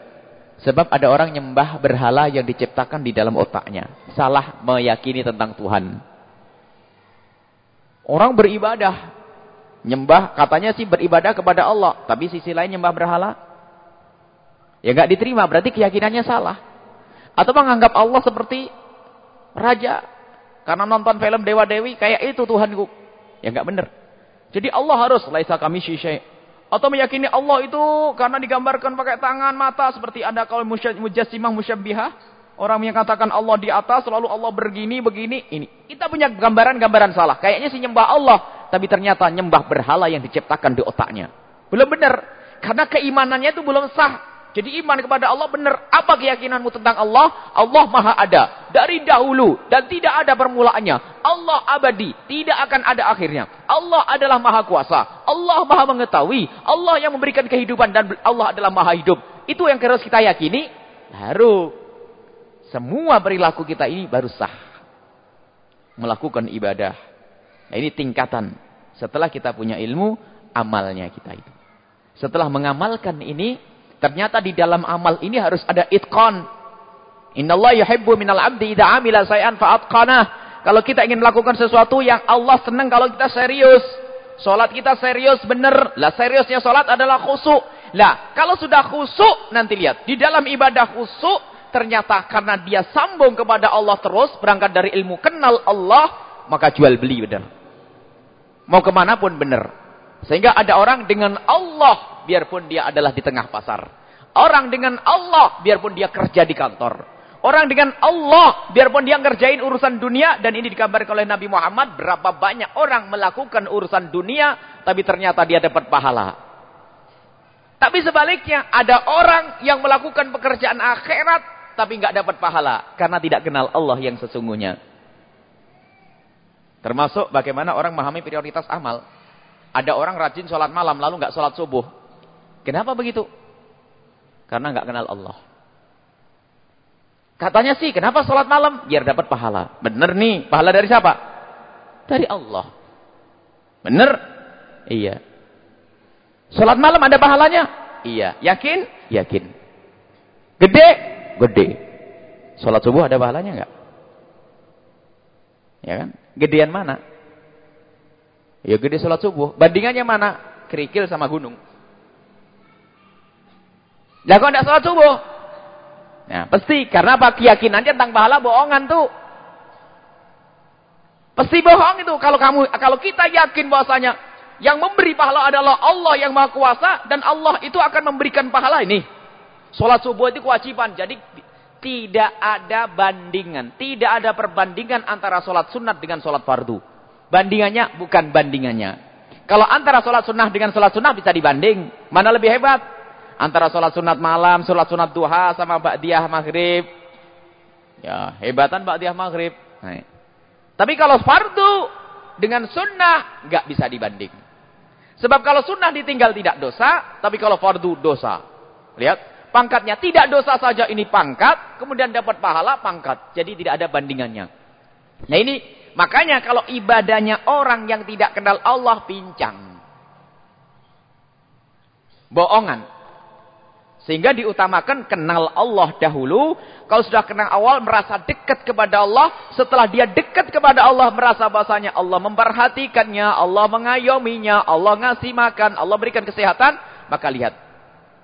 Sebab ada orang nyembah berhala yang diciptakan di dalam otaknya. Salah meyakini tentang Tuhan. Orang beribadah Nyembah katanya sih beribadah kepada Allah, tapi sisi lain nyembah berhala. Ya enggak diterima, berarti keyakinannya salah. Atau menganggap Allah seperti raja. Karena nonton film dewa-dewi kayak itu Tuhanku. Ya enggak benar. Jadi Allah harus laisa kami syai. Atau meyakini Allah itu karena digambarkan pakai tangan, mata seperti ada kalau mujassimah musyabbihah. Orang yang katakan Allah di atas, lalu Allah begini, begini, ini. Kita punya gambaran-gambaran salah. Kayaknya si nyembah Allah. Tapi ternyata nyembah berhala yang diciptakan di otaknya. Belum benar. Karena keimanannya itu belum sah. Jadi iman kepada Allah benar. Apa keyakinanmu tentang Allah? Allah maha ada. Dari dahulu. Dan tidak ada permulaannya. Allah abadi. Tidak akan ada akhirnya. Allah adalah maha kuasa. Allah maha mengetahui. Allah yang memberikan kehidupan. Dan Allah adalah maha hidup. Itu yang harus kita yakini. Baru semua perilaku kita ini baru sah. Melakukan ibadah. Nah, ini tingkatan. Setelah kita punya ilmu, amalnya kita itu. Setelah mengamalkan ini, ternyata di dalam amal ini harus ada itqan. Allah yuhibbu minal abdi idha amila say'an fa'atqanah. Kalau kita ingin melakukan sesuatu yang Allah senang kalau kita serius. Solat kita serius benar. Lah seriusnya solat adalah khusuk. Lah kalau sudah khusuk nanti lihat. Di dalam ibadah khusuk ternyata karena dia sambung kepada Allah terus, berangkat dari ilmu kenal Allah, maka jual beli benar. Mau ke mana pun benar. Sehingga ada orang dengan Allah, biarpun dia adalah di tengah pasar. Orang dengan Allah, biarpun dia kerja di kantor. Orang dengan Allah, biarpun dia ngerjain urusan dunia, dan ini dikabarkan oleh Nabi Muhammad, berapa banyak orang melakukan urusan dunia, tapi ternyata dia dapat pahala. Tapi sebaliknya, ada orang yang melakukan pekerjaan akhirat, tapi nggak dapat pahala karena tidak kenal Allah yang sesungguhnya. Termasuk bagaimana orang memahami prioritas amal. Ada orang rajin sholat malam lalu nggak sholat subuh. Kenapa begitu? Karena nggak kenal Allah. Katanya sih, kenapa sholat malam? Biar dapat pahala. Bener nih, pahala dari siapa? Dari Allah. Bener? Iya. Sholat malam ada pahalanya? Iya. Yakin? Yakin. Gede? Gede. Sholat subuh ada pahalanya enggak? Ya kan? Gedean mana? Ya gede sholat subuh. Bandingannya mana? Kerikil sama gunung. Lah kok enggak sholat subuh? Nah, pasti karena apa? Keyakinannya tentang pahala bohongan tuh. Pasti bohong itu kalau kamu kalau kita yakin bahwasanya yang memberi pahala adalah Allah yang Maha Kuasa dan Allah itu akan memberikan pahala ini. Salat subuh itu kewajiban. Jadi tidak ada bandingan, tidak ada perbandingan antara salat sunat dengan salat fardu. Bandingannya bukan bandingannya. Kalau antara salat sunnah dengan salat sunnah bisa dibanding. Mana lebih hebat? Antara sholat sunat malam, sholat sunat duha sama ba'diyah maghrib. Ya, hebatan ba'diyah maghrib. Nah. Tapi kalau fardu dengan sunnah, nggak bisa dibanding. Sebab kalau sunnah ditinggal tidak dosa, tapi kalau fardu dosa. Lihat, pangkatnya tidak dosa saja ini pangkat, kemudian dapat pahala pangkat. Jadi tidak ada bandingannya. Nah ini, makanya kalau ibadahnya orang yang tidak kenal Allah pincang. Bohongan. Sehingga diutamakan kenal Allah dahulu. Kalau sudah kenal awal merasa dekat kepada Allah. Setelah dia dekat kepada Allah merasa bahasanya Allah memperhatikannya. Allah mengayominya. Allah ngasih makan. Allah berikan kesehatan. Maka lihat.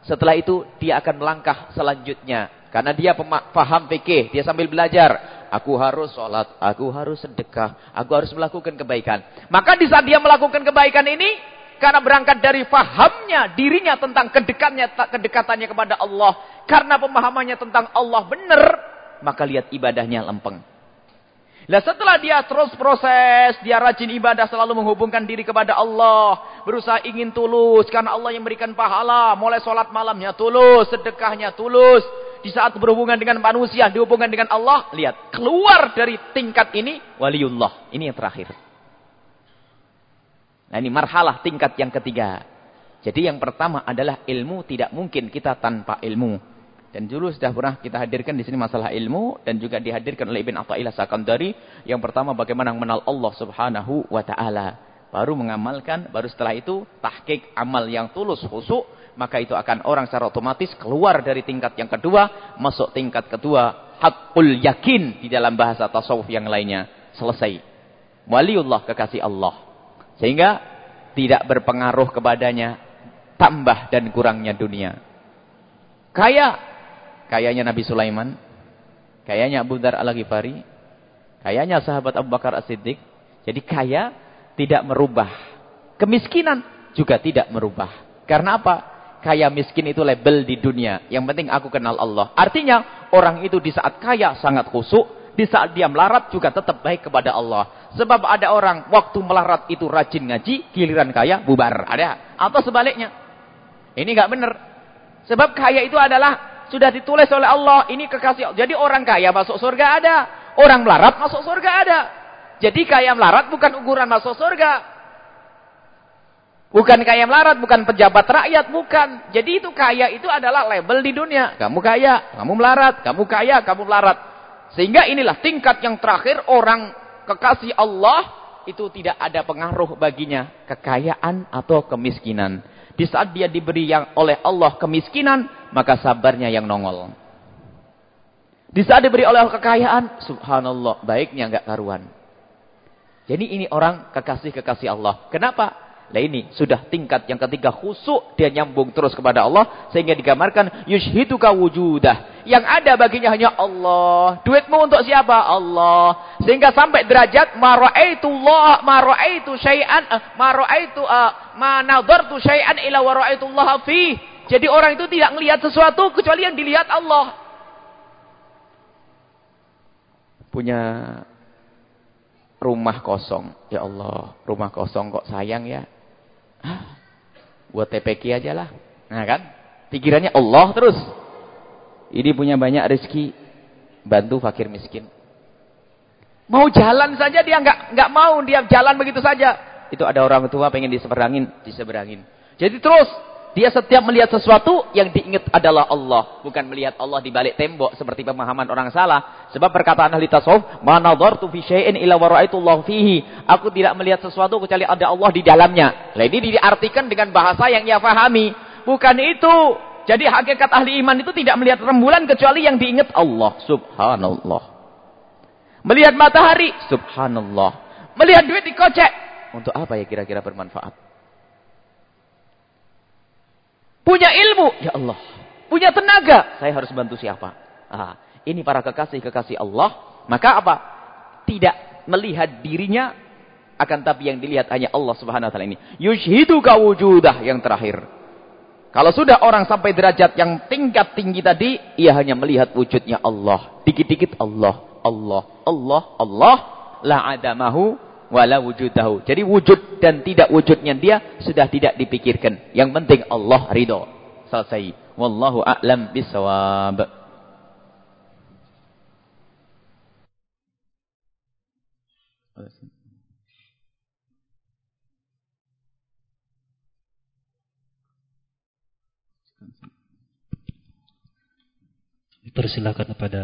Setelah itu dia akan melangkah selanjutnya. Karena dia paham fikih. Dia sambil belajar. Aku harus sholat. Aku harus sedekah. Aku harus melakukan kebaikan. Maka di saat dia melakukan kebaikan ini. Karena berangkat dari fahamnya dirinya tentang kedekatnya kedekatannya kepada Allah. Karena pemahamannya tentang Allah benar. Maka lihat ibadahnya lempeng. Nah setelah dia terus proses, dia rajin ibadah selalu menghubungkan diri kepada Allah. Berusaha ingin tulus karena Allah yang memberikan pahala. Mulai sholat malamnya tulus, sedekahnya tulus. Di saat berhubungan dengan manusia, dihubungkan dengan Allah. Lihat, keluar dari tingkat ini, waliullah. Ini yang terakhir. Nah ini marhalah tingkat yang ketiga. Jadi yang pertama adalah ilmu tidak mungkin kita tanpa ilmu. Dan dulu sudah pernah kita hadirkan di sini masalah ilmu dan juga dihadirkan oleh Ibn Athaillah Sakandari. Yang pertama bagaimana mengenal Allah Subhanahu wa taala. Baru mengamalkan, baru setelah itu tahqiq amal yang tulus khusyuk, maka itu akan orang secara otomatis keluar dari tingkat yang kedua, masuk tingkat kedua, hakul yakin di dalam bahasa tasawuf yang lainnya. Selesai. Waliullah kekasih Allah. Sehingga tidak berpengaruh kepadanya tambah dan kurangnya dunia. Kaya, kayanya Nabi Sulaiman, kayanya Abu Dar Al-Ghifari, kayanya sahabat Abu Bakar As-Siddiq. Jadi kaya tidak merubah. Kemiskinan juga tidak merubah. Karena apa? Kaya miskin itu label di dunia. Yang penting aku kenal Allah. Artinya orang itu di saat kaya sangat khusyuk. Di saat dia melarat juga tetap baik kepada Allah. Sebab ada orang waktu melarat itu rajin ngaji, giliran kaya bubar. Ada. Atau sebaliknya. Ini nggak benar. Sebab kaya itu adalah sudah ditulis oleh Allah. Ini kekasih. Jadi orang kaya masuk surga ada. Orang melarat masuk surga ada. Jadi kaya melarat bukan ukuran masuk surga. Bukan kaya melarat, bukan pejabat rakyat, bukan. Jadi itu kaya itu adalah label di dunia. Kamu kaya, kamu melarat, kamu kaya, kamu melarat. Sehingga inilah tingkat yang terakhir orang kekasih Allah itu tidak ada pengaruh baginya kekayaan atau kemiskinan. Di saat dia diberi yang oleh Allah kemiskinan, maka sabarnya yang nongol. Di saat diberi oleh Allah kekayaan, subhanallah, baiknya enggak karuan. Jadi ini orang kekasih-kekasih Allah. Kenapa? Nah ini sudah tingkat yang ketiga khusuk dia nyambung terus kepada Allah sehingga digambarkan yushhiduka wujudah. Yang ada baginya hanya Allah. Duitmu untuk siapa? Allah. Sehingga sampai derajat ma ra'aitullah ma ra'aitu syai'an eh, ma ra'aitu uh, ma nadartu syai'an ila wa ra'aitullah fi. Jadi orang itu tidak melihat sesuatu kecuali yang dilihat Allah. Punya rumah kosong. Ya Allah, rumah kosong kok sayang ya. Buat TPK aja lah. Nah kan? Pikirannya Allah terus. Ini punya banyak rezeki. Bantu fakir miskin. Mau jalan saja dia nggak nggak mau dia jalan begitu saja. Itu ada orang tua pengen diseberangin, diseberangin. Jadi terus dia setiap melihat sesuatu yang diingat adalah Allah. Bukan melihat Allah di balik tembok seperti pemahaman orang salah. Sebab perkataan ahli tasawuf, "Ma nadartu fi syai'in illa Allah fihi." Aku tidak melihat sesuatu kecuali ada Allah di dalamnya. Nah, ini diartikan dengan bahasa yang ia fahami. Bukan itu. Jadi hakikat ahli iman itu tidak melihat rembulan kecuali yang diingat Allah. Subhanallah. Melihat matahari, subhanallah. Melihat duit dikocek. Untuk apa ya kira-kira bermanfaat? Punya ilmu, ya Allah. Punya tenaga, saya harus bantu siapa? Ah, ini para kekasih-kekasih Allah. Maka apa? Tidak melihat dirinya, akan tapi yang dilihat hanya Allah Subhanahu wa taala ini. Yushhiduka wujudah yang terakhir. Kalau sudah orang sampai derajat yang tingkat tinggi tadi, ia hanya melihat wujudnya Allah. Dikit-dikit Allah, Allah, Allah, Allah, la adamahu wala wujudahu. Jadi wujud dan tidak wujudnya dia sudah tidak dipikirkan. Yang penting Allah ridho. Selesai. Wallahu a'lam bisawab. Persilakan kepada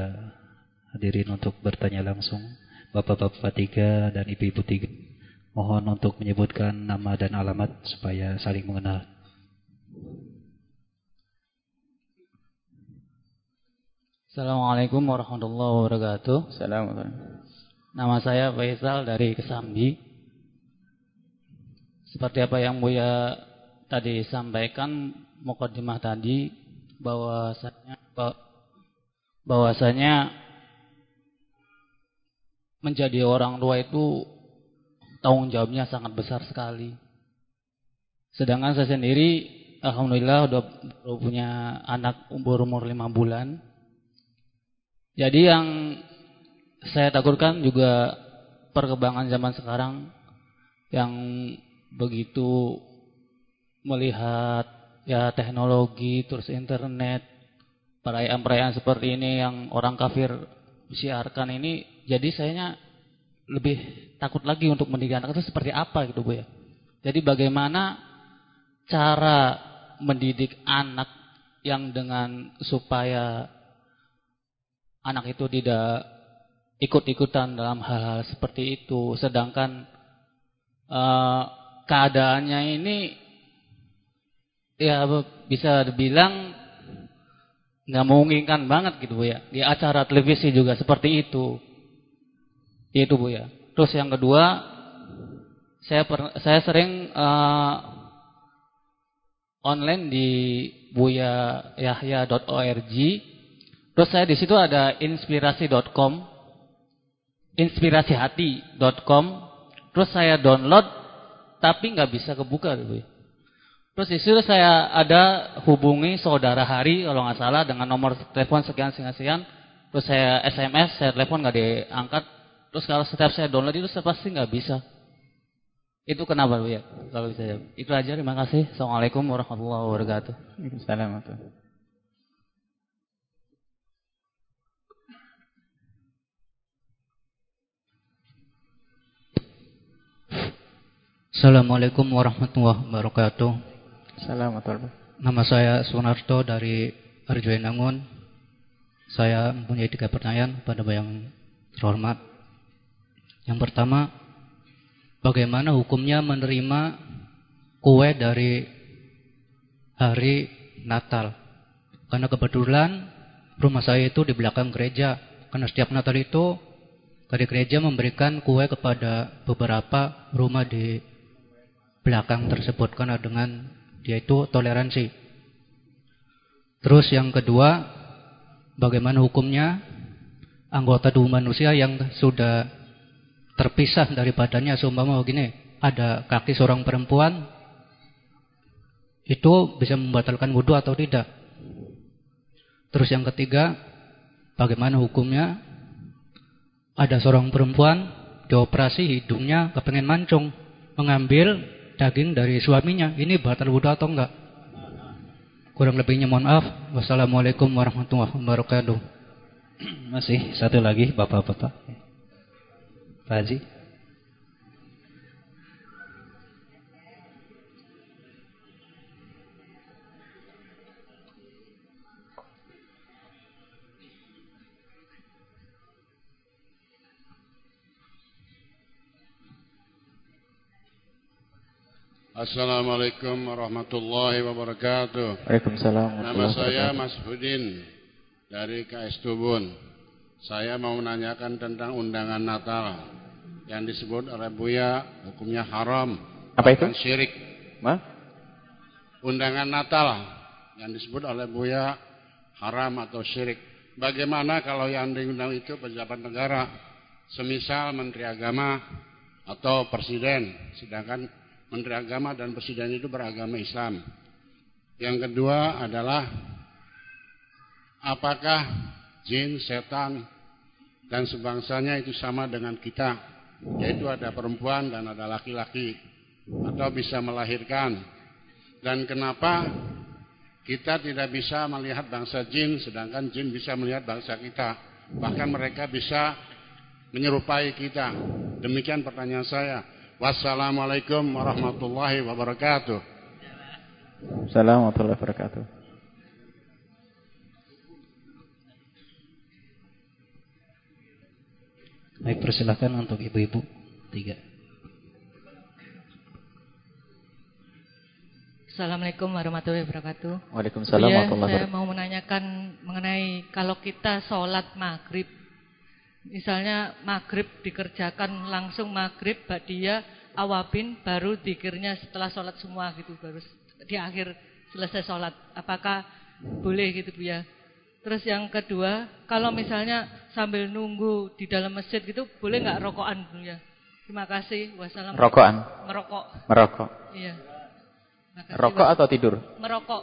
hadirin untuk bertanya langsung bapak-bapak tiga dan ibu-ibu tiga. Mohon untuk menyebutkan nama dan alamat supaya saling mengenal. Assalamualaikum warahmatullahi wabarakatuh. Assalamualaikum. Nama saya Faisal dari Kesambi. Seperti apa yang Buya tadi sampaikan mukadimah tadi bahwasanya bahwasanya menjadi orang tua itu tanggung jawabnya sangat besar sekali. Sedangkan saya sendiri alhamdulillah udah punya anak umur umur lima bulan. Jadi yang saya takutkan juga perkembangan zaman sekarang yang begitu melihat ya teknologi terus internet perayaan-perayaan seperti ini yang orang kafir siarkan ini jadi saya lebih takut lagi untuk mendidik anak itu seperti apa gitu Bu ya. Jadi bagaimana cara mendidik anak yang dengan supaya anak itu tidak ikut-ikutan dalam hal-hal seperti itu sedangkan uh, keadaannya ini ya bisa dibilang nggak memungkinkan banget gitu Bu ya. Di acara televisi juga seperti itu. Itu Bu ya. Terus yang kedua, saya per, saya sering uh, online di buyayahya.org. Terus saya di situ ada inspirasi.com, inspirasihati.com. Terus saya download, tapi nggak bisa kebuka, Bu. Ya. Terus di situ saya ada hubungi saudara Hari kalau nggak salah dengan nomor telepon sekian sekian sekian. Terus saya SMS, saya telepon nggak diangkat. Terus kalau setiap saya download itu saya pasti nggak bisa. Itu kenapa Bu ya? Kalau bisa jawab. Itu aja terima kasih. Assalamualaikum warahmatullahi wabarakatuh. Waalaikumsalam Assalamualaikum warahmatullahi wabarakatuh. Assalamualaikum. Nama saya Sunarto dari Arjuenangun. Saya mempunyai tiga pertanyaan pada yang terhormat. Yang pertama, bagaimana hukumnya menerima kue dari hari Natal? Karena kebetulan rumah saya itu di belakang gereja. Karena setiap Natal itu dari gereja memberikan kue kepada beberapa rumah di belakang tersebut karena dengan dia itu toleransi. Terus yang kedua, bagaimana hukumnya anggota tubuh manusia yang sudah terpisah dari badannya seumpama begini ada kaki seorang perempuan itu bisa membatalkan wudhu atau tidak. Terus yang ketiga bagaimana hukumnya? Ada seorang perempuan dioperasi hidungnya kepengen mancung mengambil daging dari suaminya. Ini batal wudhu atau enggak? Kurang lebihnya mohon maaf. Wassalamualaikum warahmatullahi wabarakatuh. Masih satu lagi bapak-bapak Pak Haji Assalamualaikum warahmatullahi wabarakatuh. Waalaikumsalam. Nama saya Mas Hudin dari KS Tubun. Saya mau menanyakan tentang undangan Natal yang disebut oleh Buya hukumnya haram. Apa itu? Syirik. Ma? Undangan Natal yang disebut oleh Buya haram atau syirik. Bagaimana kalau yang diundang itu pejabat negara, semisal Menteri Agama atau Presiden, sedangkan Menteri Agama dan Presiden itu beragama Islam. Yang kedua adalah apakah jin, setan, dan sebangsanya itu sama dengan kita, yaitu ada perempuan dan ada laki-laki, atau bisa melahirkan. Dan kenapa kita tidak bisa melihat bangsa jin, sedangkan jin bisa melihat bangsa kita. Bahkan mereka bisa menyerupai kita. Demikian pertanyaan saya. Wassalamualaikum warahmatullahi wabarakatuh. Assalamualaikum warahmatullahi wabarakatuh. Baik, persilahkan untuk ibu-ibu tiga. Assalamualaikum warahmatullahi wabarakatuh. Waalaikumsalam ya, warahmatullahi Saya wabarakatuh. mau menanyakan mengenai kalau kita sholat maghrib Misalnya maghrib dikerjakan langsung maghrib, badia, awabin, baru dikirnya setelah sholat semua gitu, baru di akhir selesai sholat. Apakah boleh gitu Bu ya? Terus yang kedua, kalau misalnya sambil nunggu di dalam masjid gitu, boleh nggak rokokan Bu ya? Terima kasih. Wassalamualaikum. Rokokan? Merokok. Merokok. Iya. Makasih, Rokok atau tidur? Merokok.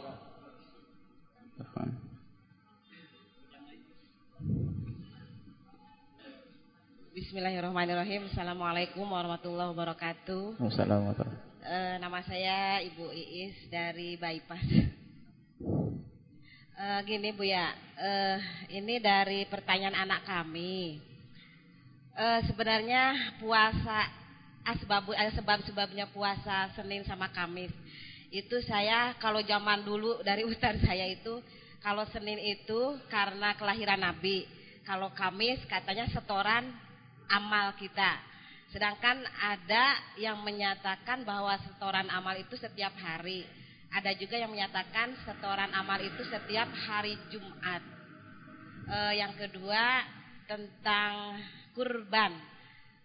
Bismillahirrahmanirrahim. Assalamualaikum warahmatullahi wabarakatuh. Assalamualaikum. E, nama saya Ibu Iis dari Bypass. E, gini Bu ya, e, ini dari pertanyaan anak kami. E, sebenarnya puasa asbab sebab-sebabnya puasa Senin sama Kamis itu saya kalau zaman dulu dari ustaz saya itu kalau Senin itu karena kelahiran Nabi, kalau Kamis katanya setoran amal kita. Sedangkan ada yang menyatakan bahwa setoran amal itu setiap hari. Ada juga yang menyatakan setoran amal itu setiap hari Jumat. E, yang kedua tentang kurban.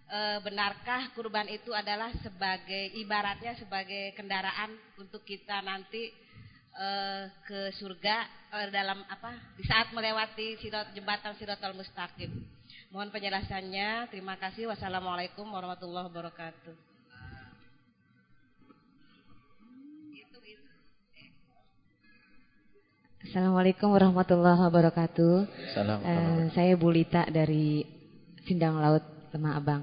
E, benarkah kurban itu adalah sebagai ibaratnya sebagai kendaraan untuk kita nanti e, ke surga e, dalam apa di saat melewati sirot, jembatan Siratul Mustaqim. Mohon penjelasannya. Terima kasih. Wassalamualaikum warahmatullahi wabarakatuh. Assalamualaikum warahmatullahi wabarakatuh. Assalamualaikum. Uh, saya Bu Lita dari Sindang Laut Lemah Abang.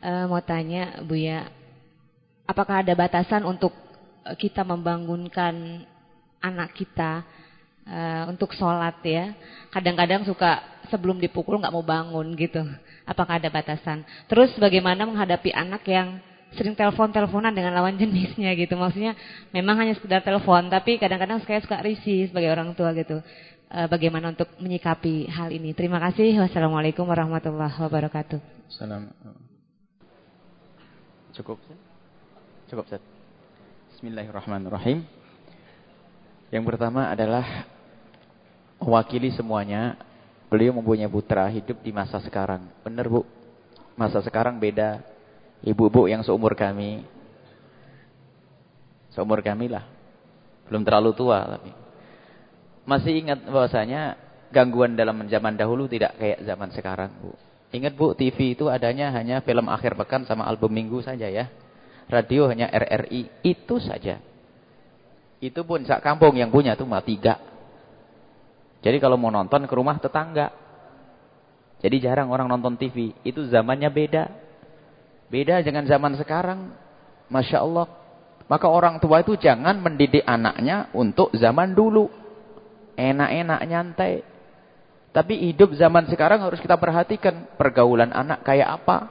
Uh, mau tanya Bu ya, apakah ada batasan untuk kita membangunkan anak kita uh, untuk sholat ya? Kadang-kadang suka sebelum dipukul nggak mau bangun gitu. Apakah ada batasan? Terus bagaimana menghadapi anak yang sering telepon-teleponan dengan lawan jenisnya gitu. Maksudnya memang hanya sekedar telepon, tapi kadang-kadang saya suka risih sebagai orang tua gitu. E, bagaimana untuk menyikapi hal ini? Terima kasih. Wassalamualaikum warahmatullahi wabarakatuh. Salam. Cukup. Cukup, Ustaz. Bismillahirrahmanirrahim. Yang pertama adalah mewakili semuanya. Beliau mempunyai putra hidup di masa sekarang. Benar, Bu? Masa sekarang beda ibu-ibu yang seumur kami. Seumur kami lah. Belum terlalu tua tapi. Masih ingat bahwasanya gangguan dalam zaman dahulu tidak kayak zaman sekarang, Bu. Ingat Bu, TV itu adanya hanya film akhir pekan sama album minggu saja ya. Radio hanya RRI, itu saja. Itu pun sak kampung yang punya tuh mah tiga. Jadi kalau mau nonton ke rumah tetangga. Jadi jarang orang nonton TV. Itu zamannya beda. Beda dengan zaman sekarang. Masya Allah. Maka orang tua itu jangan mendidik anaknya untuk zaman dulu. Enak-enak nyantai. Tapi hidup zaman sekarang harus kita perhatikan. Pergaulan anak kayak apa.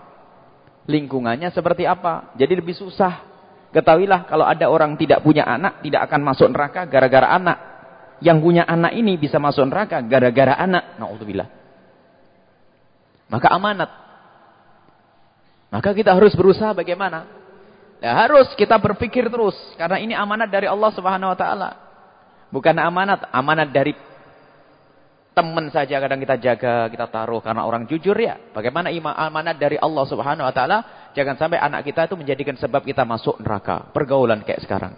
Lingkungannya seperti apa. Jadi lebih susah. Ketahuilah kalau ada orang tidak punya anak. Tidak akan masuk neraka gara-gara anak. Yang punya anak ini bisa masuk neraka gara-gara anak. Na'udzubillah. Maka amanat. Maka kita harus berusaha bagaimana? Ya, harus kita berpikir terus karena ini amanat dari Allah Subhanahu wa taala. Bukan amanat, amanat dari teman saja kadang kita jaga, kita taruh karena orang jujur ya. Bagaimana amanat dari Allah Subhanahu wa taala? Jangan sampai anak kita itu menjadikan sebab kita masuk neraka, pergaulan kayak sekarang.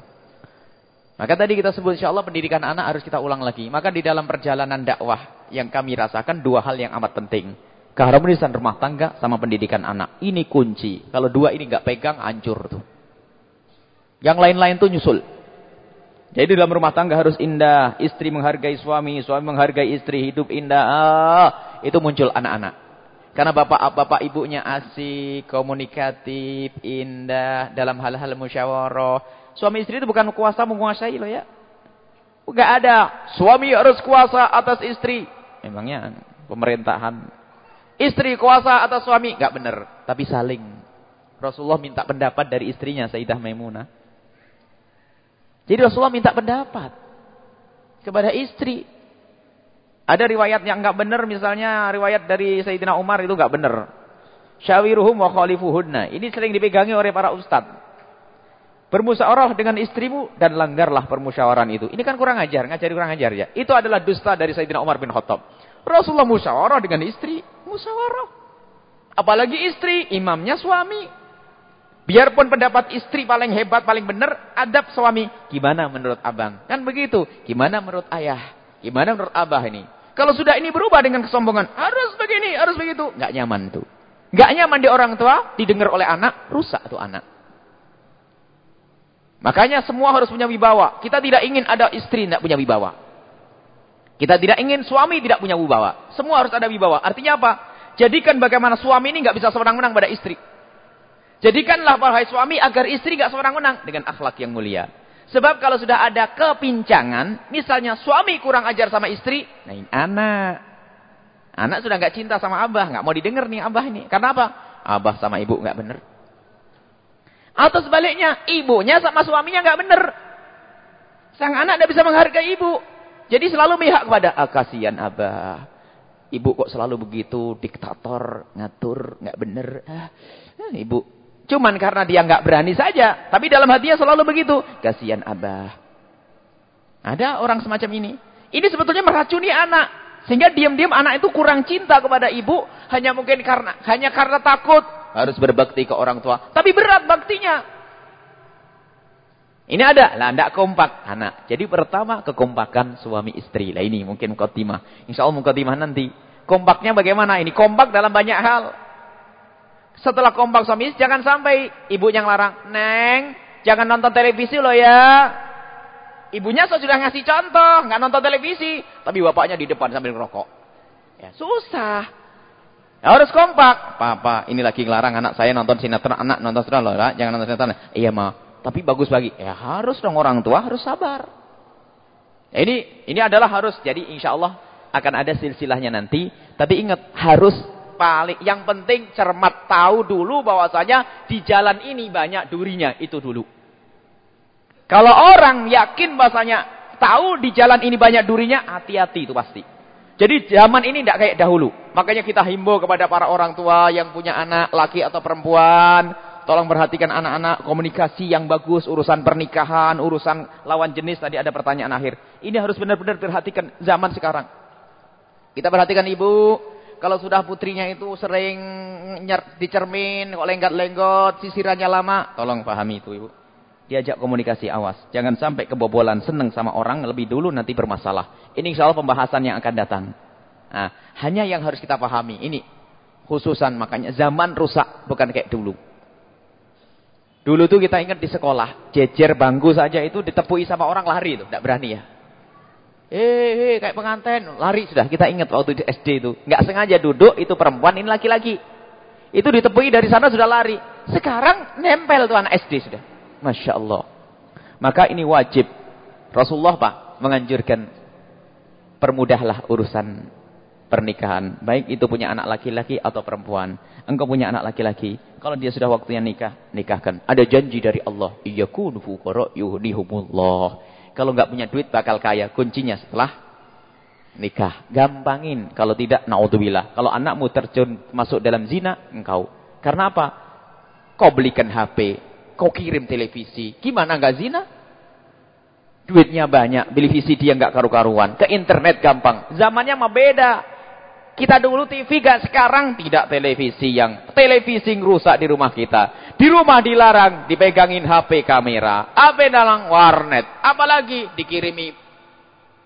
Maka tadi kita sebut insya Allah pendidikan anak harus kita ulang lagi. Maka di dalam perjalanan dakwah yang kami rasakan dua hal yang amat penting. Keharmonisan rumah tangga sama pendidikan anak. Ini kunci. Kalau dua ini nggak pegang, hancur tuh. Yang lain-lain tuh nyusul. Jadi dalam rumah tangga harus indah. Istri menghargai suami, suami menghargai istri, hidup indah. Ah, itu muncul anak-anak. Karena bapak-bapak ibunya asik, komunikatif, indah, dalam hal-hal musyawarah. Suami istri itu bukan kuasa menguasai loh ya. Enggak ada. Suami harus kuasa atas istri. Memangnya pemerintahan. Istri kuasa atas suami. Enggak benar. Tapi saling. Rasulullah minta pendapat dari istrinya Sayyidah Maimunah. Jadi Rasulullah minta pendapat kepada istri. Ada riwayat yang enggak benar, misalnya riwayat dari Sayyidina Umar itu enggak benar. Syawiruhum wa khalifuhunna. Ini sering dipegangi oleh para ustaz. Bermusyawarah dengan istrimu dan langgarlah permusyawaran itu. Ini kan kurang ajar, ngajari kurang ajar ya. Itu adalah dusta dari Sayyidina Umar bin Khattab. Rasulullah musyawarah dengan istri, musyawarah. Apalagi istri, imamnya suami. Biarpun pendapat istri paling hebat, paling benar, adab suami. Gimana menurut abang? Kan begitu. Gimana menurut ayah? Gimana menurut abah ini? Kalau sudah ini berubah dengan kesombongan. Harus begini, harus begitu. Nggak nyaman tuh. Nggak nyaman di orang tua, didengar oleh anak, rusak tuh anak. Makanya semua harus punya wibawa. Kita tidak ingin ada istri tidak punya wibawa. Kita tidak ingin suami tidak punya wibawa. Semua harus ada wibawa. Artinya apa? Jadikan bagaimana suami ini nggak bisa sewenang-wenang pada istri. Jadikanlah wahai suami agar istri gak seorang-menang dengan akhlak yang mulia. Sebab kalau sudah ada kepincangan, misalnya suami kurang ajar sama istri, nah ini anak. Anak sudah gak cinta sama abah, gak mau didengar nih abah ini. Karena apa? Abah sama ibu gak benar. Atau sebaliknya, ibunya sama suaminya gak benar. Sang anak tidak bisa menghargai ibu. Jadi selalu mihak kepada, ah, kasihan abah. Ibu kok selalu begitu, diktator, ngatur, gak benar. Ah, ibu Cuman karena dia nggak berani saja. Tapi dalam hatinya selalu begitu. Kasihan abah. Ada orang semacam ini. Ini sebetulnya meracuni anak. Sehingga diam-diam anak itu kurang cinta kepada ibu. Hanya mungkin karena hanya karena takut. Harus berbakti ke orang tua. Tapi berat baktinya. Ini ada. Lah tidak kompak anak. Jadi pertama kekompakan suami istri. Lah ini mungkin mukaddimah. Insya Allah mukaddimah nanti. Kompaknya bagaimana? Ini kompak dalam banyak hal. Setelah kompak suami istri, jangan sampai ibu yang larang. Neng, jangan nonton televisi loh ya. Ibunya sudah ngasih contoh, nggak nonton televisi. Tapi bapaknya di depan sambil ngerokok. Ya, susah. Ya, harus kompak. Papa, ini lagi ngelarang anak saya nonton sinetron. Anak nonton sinetron loh, jangan nonton sinetron. Iya, ma. Tapi bagus bagi. Ya, harus dong orang tua, harus sabar. Ya, ini ini adalah harus. Jadi insya Allah akan ada silsilahnya nanti. Tapi ingat, harus paling yang penting cermat tahu dulu bahwasanya di jalan ini banyak durinya itu dulu. Kalau orang yakin bahwasanya tahu di jalan ini banyak durinya, hati-hati itu pasti. Jadi zaman ini tidak kayak dahulu. Makanya kita himbau kepada para orang tua yang punya anak laki atau perempuan, tolong perhatikan anak-anak komunikasi yang bagus, urusan pernikahan, urusan lawan jenis tadi ada pertanyaan akhir. Ini harus benar-benar perhatikan zaman sekarang. Kita perhatikan ibu, kalau sudah putrinya itu sering dicermin, kok lenggot-lenggot, sisirannya lama, tolong pahami itu ibu. Diajak komunikasi awas. Jangan sampai kebobolan seneng sama orang lebih dulu nanti bermasalah. Ini insya Allah pembahasan yang akan datang. Nah, hanya yang harus kita pahami. Ini khususan makanya zaman rusak bukan kayak dulu. Dulu tuh kita ingat di sekolah, jejer bangku saja itu ditepui sama orang lari itu, tidak berani ya. Eh, eh, kayak pengantin, lari sudah. Kita ingat waktu di SD itu. Nggak sengaja duduk, itu perempuan, ini laki-laki. Itu ditepui dari sana sudah lari. Sekarang nempel tuh anak SD sudah. Masya Allah. Maka ini wajib. Rasulullah Pak menganjurkan permudahlah urusan pernikahan. Baik itu punya anak laki-laki atau perempuan. Engkau punya anak laki-laki. Kalau dia sudah waktunya nikah, nikahkan. Ada janji dari Allah. Iyakunu fuqara yuhdihumullah. Kalau nggak punya duit bakal kaya. Kuncinya setelah nikah. Gampangin. Kalau tidak, naudzubillah. Kalau anakmu terjun masuk dalam zina, engkau. Karena apa? Kau belikan HP. Kau kirim televisi. Gimana nggak zina? Duitnya banyak, beli VCD yang nggak karu-karuan. Ke internet gampang. Zamannya mah beda. Kita dulu TV gak sekarang tidak televisi yang televisi rusak di rumah kita. Di rumah dilarang dipegangin HP kamera, HP dalam warnet, apalagi dikirimi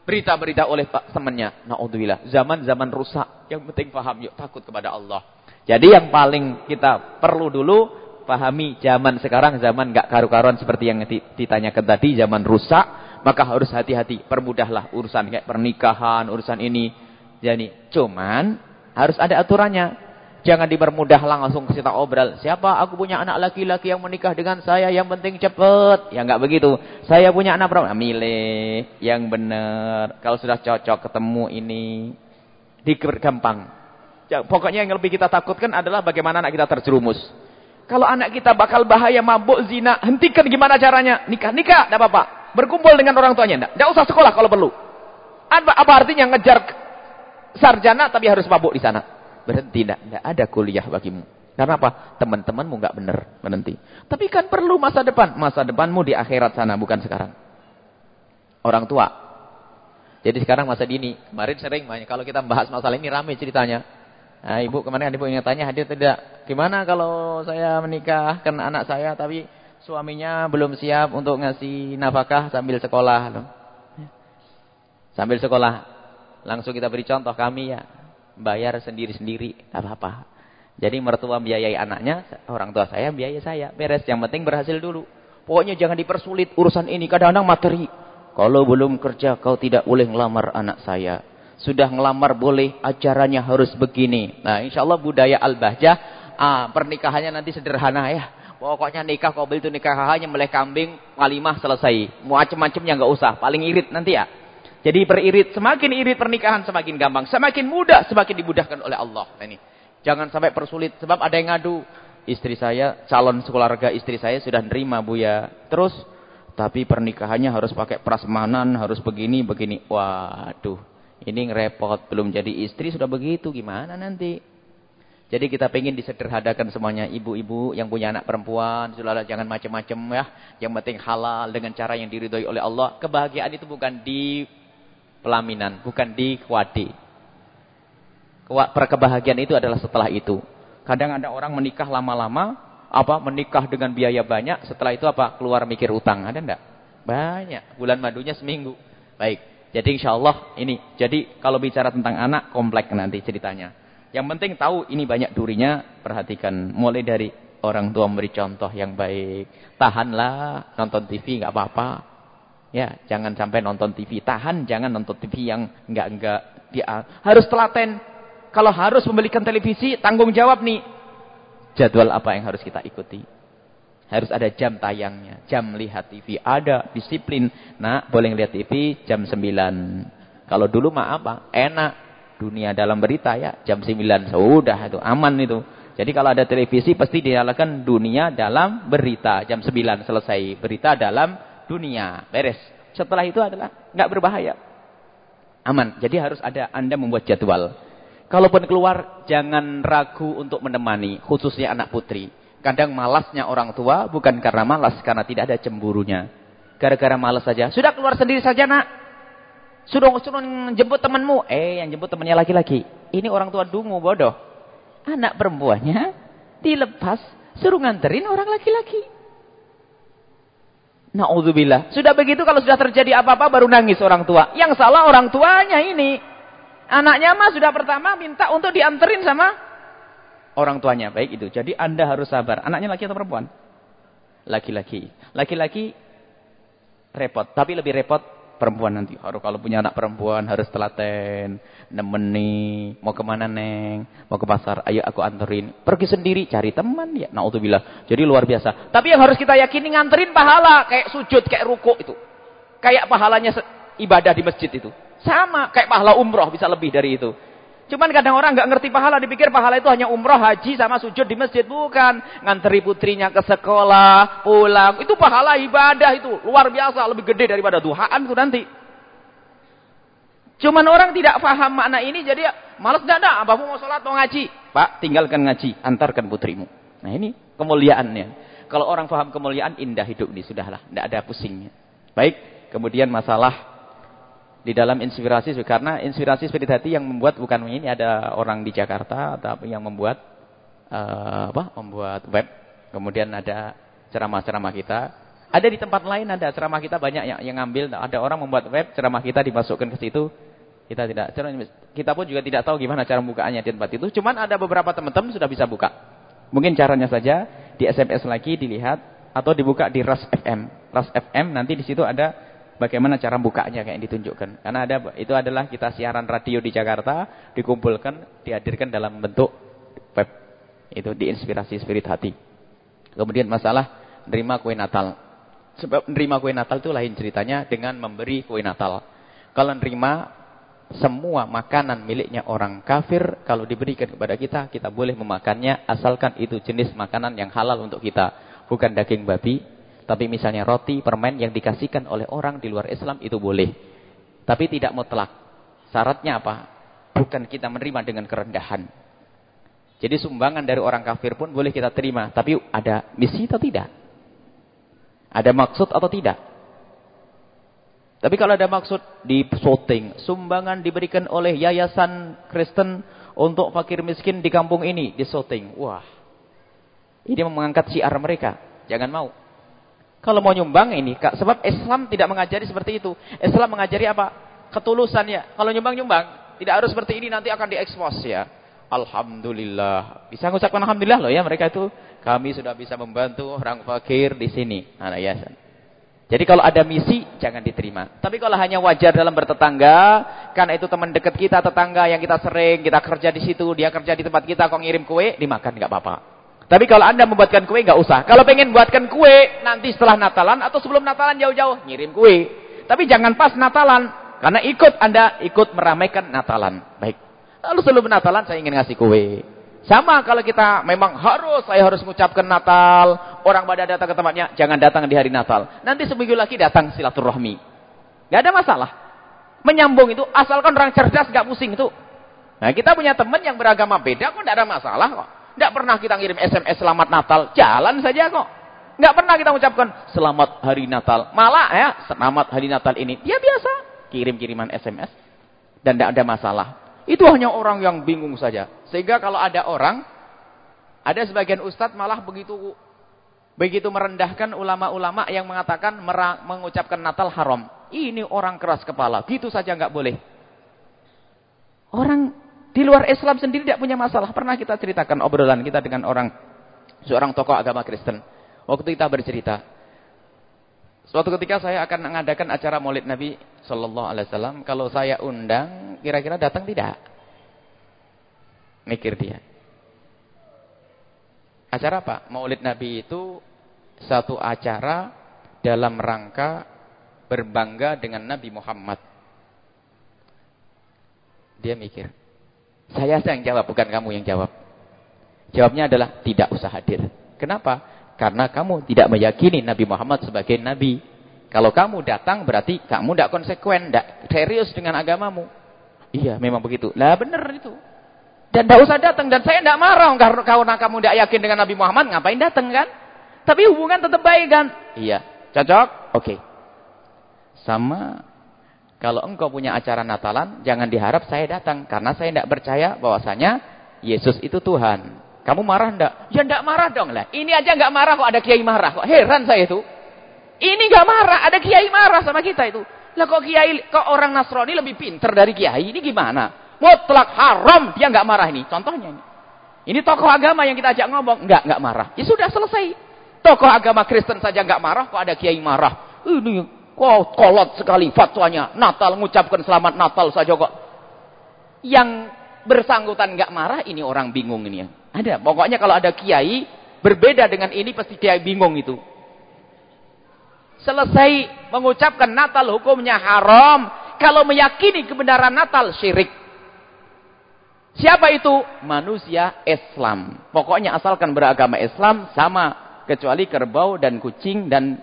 berita-berita oleh temannya. Naudzubillah, zaman-zaman rusak. Yang penting paham yuk takut kepada Allah. Jadi yang paling kita perlu dulu pahami zaman sekarang zaman gak karu-karuan seperti yang ditanyakan tadi, zaman rusak, maka harus hati-hati. Permudahlah urusan kayak pernikahan, urusan ini. Jadi cuman harus ada aturannya. Jangan dipermudah langsung kita obrol. Siapa? Aku punya anak laki-laki yang menikah dengan saya. Yang penting cepet. Ya nggak begitu. Saya punya anak perempuan. Milih yang benar. Kalau sudah cocok ketemu ini. Gampang. Ya, pokoknya yang lebih kita takutkan adalah bagaimana anak kita terjerumus. Kalau anak kita bakal bahaya, mabuk, zina, hentikan gimana caranya? Nikah, nikah, tidak apa-apa. Berkumpul dengan orang tuanya. Tidak usah sekolah kalau perlu. Apa, apa artinya ngejar sarjana tapi harus mabuk di sana? Berhenti, tidak. Tidak ada kuliah bagimu. Karena apa? Teman-temanmu nggak benar berhenti. Tapi kan perlu masa depan. Masa depanmu di akhirat sana, bukan sekarang. Orang tua. Jadi sekarang masa dini. Kemarin sering, kalau kita bahas masalah ini ramai ceritanya. Nah, ibu kemarin ibu ingin tanya hadir tidak? Gimana kalau saya menikahkan anak saya tapi suaminya belum siap untuk ngasih nafkah sambil sekolah. Sambil sekolah. Langsung kita beri contoh kami ya. Bayar sendiri-sendiri, tak apa-apa. Jadi mertua biayai anaknya, orang tua saya biayai saya. Beres, yang penting berhasil dulu. Pokoknya jangan dipersulit urusan ini. Kadang-kadang materi. Kalau belum kerja kau tidak boleh ngelamar anak saya. Sudah ngelamar boleh, acaranya harus begini. Nah, insya Allah budaya Al-Bahjah, ah, pernikahannya nanti sederhana ya. Pokoknya nikah kau beli itu nikah hanya meleh kambing, walimah selesai. Macam-macamnya nggak usah, paling irit nanti ya. Jadi peririt, semakin irit pernikahan semakin gampang, semakin mudah, semakin dimudahkan oleh Allah. Nah, ini. Jangan sampai persulit sebab ada yang ngadu. Istri saya, calon sekeluarga istri saya sudah nerima Bu ya. Terus tapi pernikahannya harus pakai prasmanan, harus begini, begini. Waduh. Ini ngerepot, belum jadi istri sudah begitu, gimana nanti? Jadi kita pengen disederhadakan semuanya ibu-ibu yang punya anak perempuan, sudahlah jangan macam-macam ya. Yang penting halal dengan cara yang diridhoi oleh Allah. Kebahagiaan itu bukan di pelaminan, bukan di kuadi. Perkebahagiaan itu adalah setelah itu. Kadang ada orang menikah lama-lama, apa menikah dengan biaya banyak, setelah itu apa? Keluar mikir utang, ada enggak? Banyak. Bulan madunya seminggu. Baik. Jadi insya Allah ini. Jadi kalau bicara tentang anak kompleks nanti ceritanya. Yang penting tahu ini banyak durinya. Perhatikan. Mulai dari orang tua memberi contoh yang baik. Tahanlah nonton TV nggak apa-apa. Ya, jangan sampai nonton TV. Tahan jangan nonton TV yang enggak-enggak dia harus telaten. Kalau harus membelikan televisi, tanggung jawab nih. Jadwal apa yang harus kita ikuti. Harus ada jam tayangnya. Jam lihat TV. Ada disiplin. Nah, boleh lihat TV jam 9. Kalau dulu mah apa? Enak. Dunia dalam berita ya. Jam 9. Sudah itu. Aman itu. Jadi kalau ada televisi pasti dinyalakan dunia dalam berita. Jam 9 selesai. Berita dalam dunia. Beres. Setelah itu adalah nggak berbahaya. Aman. Jadi harus ada Anda membuat jadwal. Kalaupun keluar, jangan ragu untuk menemani. Khususnya anak putri. Kadang malasnya orang tua bukan karena malas, karena tidak ada cemburunya. Gara-gara malas saja. Sudah keluar sendiri saja nak. Sudah suruh jemput temanmu. Eh yang jemput temannya laki-laki. Ini orang tua dungu bodoh. Anak perempuannya dilepas suruh nganterin orang laki-laki. Na'udzubillah. Sudah begitu kalau sudah terjadi apa-apa baru nangis orang tua. Yang salah orang tuanya ini. Anaknya mah sudah pertama minta untuk dianterin sama orang tuanya. Baik itu. Jadi Anda harus sabar. Anaknya laki atau perempuan? Laki-laki. Laki-laki repot. Tapi lebih repot perempuan nanti. Harus kalau punya anak perempuan harus telaten. Nemeni. Mau ke mana neng? Mau ke pasar. Ayo aku anterin. Pergi sendiri. Cari teman. Ya na'udzubillah. Jadi luar biasa. Tapi yang harus kita yakini nganterin pahala. Kayak sujud. Kayak ruku itu. Kayak pahalanya ibadah di masjid itu. Sama. Kayak pahala umroh. Bisa lebih dari itu. Cuman kadang orang nggak ngerti pahala, dipikir pahala itu hanya umroh, haji, sama sujud di masjid. Bukan. Nganteri putrinya ke sekolah, pulang. Itu pahala ibadah itu. Luar biasa, lebih gede daripada duhaan itu nanti. Cuman orang tidak paham makna ini, jadi malas tidak ada. Abahmu mau sholat, mau ngaji. Pak, tinggalkan ngaji, antarkan putrimu. Nah ini kemuliaannya. Kalau orang faham kemuliaan, indah hidup ini. Sudahlah, tidak ada pusingnya. Baik, kemudian masalah di dalam inspirasi. Karena inspirasi spirit hati yang membuat, bukan ini, ada orang di Jakarta, atau yang membuat, uh, apa, membuat web. Kemudian ada ceramah-ceramah kita. Ada di tempat lain, ada ceramah kita banyak yang, yang ngambil. Ada orang membuat web, ceramah kita dimasukkan ke situ. Kita tidak kita pun juga tidak tahu gimana cara bukaannya di tempat itu. Cuman ada beberapa teman-teman sudah bisa buka. Mungkin caranya saja di SMS lagi dilihat atau dibuka di RAS FM. RAS FM nanti di situ ada bagaimana cara bukanya kayak ditunjukkan. Karena ada itu adalah kita siaran radio di Jakarta dikumpulkan, dihadirkan dalam bentuk web. Itu diinspirasi spirit hati. Kemudian masalah nerima kue Natal. Sebab nerima kue Natal itu lain ceritanya dengan memberi kue Natal. Kalau nerima semua makanan miliknya orang kafir kalau diberikan kepada kita, kita boleh memakannya asalkan itu jenis makanan yang halal untuk kita, bukan daging babi, tapi misalnya roti, permen yang dikasihkan oleh orang di luar Islam itu boleh. Tapi tidak mutlak. Syaratnya apa? Bukan kita menerima dengan kerendahan. Jadi sumbangan dari orang kafir pun boleh kita terima, tapi ada misi atau tidak? Ada maksud atau tidak? Tapi kalau ada maksud di shooting, sumbangan diberikan oleh yayasan Kristen untuk fakir miskin di kampung ini, di shooting. Wah, ini mengangkat siar mereka. Jangan mau. Kalau mau nyumbang ini, sebab Islam tidak mengajari seperti itu. Islam mengajari apa? Ketulusan ya. Kalau nyumbang-nyumbang, tidak harus seperti ini nanti akan diekspos ya. Alhamdulillah. Bisa mengucapkan Alhamdulillah loh ya mereka itu. Kami sudah bisa membantu orang fakir di sini. Anak yayasan. Jadi kalau ada misi, jangan diterima. Tapi kalau hanya wajar dalam bertetangga, karena itu teman dekat kita, tetangga yang kita sering, kita kerja di situ, dia kerja di tempat kita, kok ngirim kue, dimakan nggak apa-apa. Tapi kalau anda membuatkan kue, nggak usah. Kalau pengen buatkan kue, nanti setelah Natalan, atau sebelum Natalan jauh-jauh, ngirim kue. Tapi jangan pas Natalan, karena ikut anda ikut meramaikan Natalan. Baik. Lalu sebelum Natalan, saya ingin ngasih kue. Sama kalau kita memang harus, saya harus mengucapkan Natal. Orang pada datang ke tempatnya, jangan datang di hari Natal. Nanti seminggu lagi datang silaturahmi. Gak ada masalah. Menyambung itu, asalkan orang cerdas gak pusing itu. Nah kita punya teman yang beragama beda kok gak ada masalah kok. Gak pernah kita ngirim SMS selamat Natal. Jalan saja kok. Gak pernah kita mengucapkan selamat hari Natal. Malah ya, selamat hari Natal ini. Dia biasa kirim-kiriman SMS. Dan gak ada masalah. Itu hanya orang yang bingung saja. Sehingga kalau ada orang, ada sebagian ustadz malah begitu begitu merendahkan ulama-ulama yang mengatakan mengucapkan Natal haram. Ini orang keras kepala. Gitu saja nggak boleh. Orang di luar Islam sendiri tidak punya masalah. Pernah kita ceritakan obrolan kita dengan orang seorang tokoh agama Kristen. Waktu kita bercerita, Suatu ketika saya akan mengadakan acara Maulid Nabi Sallallahu Alaihi Wasallam. Kalau saya undang, kira-kira datang tidak? Mikir dia. Acara apa? Maulid Nabi itu satu acara dalam rangka berbangga dengan Nabi Muhammad. Dia mikir. Saya yang jawab, bukan kamu yang jawab. Jawabnya adalah tidak usah hadir. Kenapa? Karena kamu tidak meyakini Nabi Muhammad sebagai Nabi. Kalau kamu datang berarti kamu tidak konsekuen, tidak serius dengan agamamu. Iya, memang begitu. Lah benar itu. Dan tidak usah datang. Dan saya tidak marah karena kamu tidak yakin dengan Nabi Muhammad, ngapain datang kan? Tapi hubungan tetap baik kan? Iya. Cocok? Oke. Okay. Sama kalau engkau punya acara Natalan, jangan diharap saya datang. Karena saya tidak percaya bahwasanya Yesus itu Tuhan. Kamu marah enggak? Ya enggak marah dong lah. Ini aja enggak marah kok ada kiai marah kok. Heran saya itu. Ini enggak marah, ada kiai marah sama kita itu. Lah kok kiai kok orang Nasrani lebih pinter dari kiai? Ini gimana? Mutlak haram dia enggak marah ini. Contohnya ini. Ini tokoh agama yang kita ajak ngomong, enggak enggak marah. Ya sudah selesai. Tokoh agama Kristen saja enggak marah kok ada kiai marah. Ini kok kolot sekali fatwanya. Natal mengucapkan selamat Natal saja kok. Yang bersangkutan enggak marah ini orang bingung ini ya. Ada. Pokoknya kalau ada kiai berbeda dengan ini pasti kiai bingung itu. Selesai mengucapkan Natal hukumnya haram. Kalau meyakini kebenaran Natal syirik. Siapa itu? Manusia Islam. Pokoknya asalkan beragama Islam sama kecuali kerbau dan kucing dan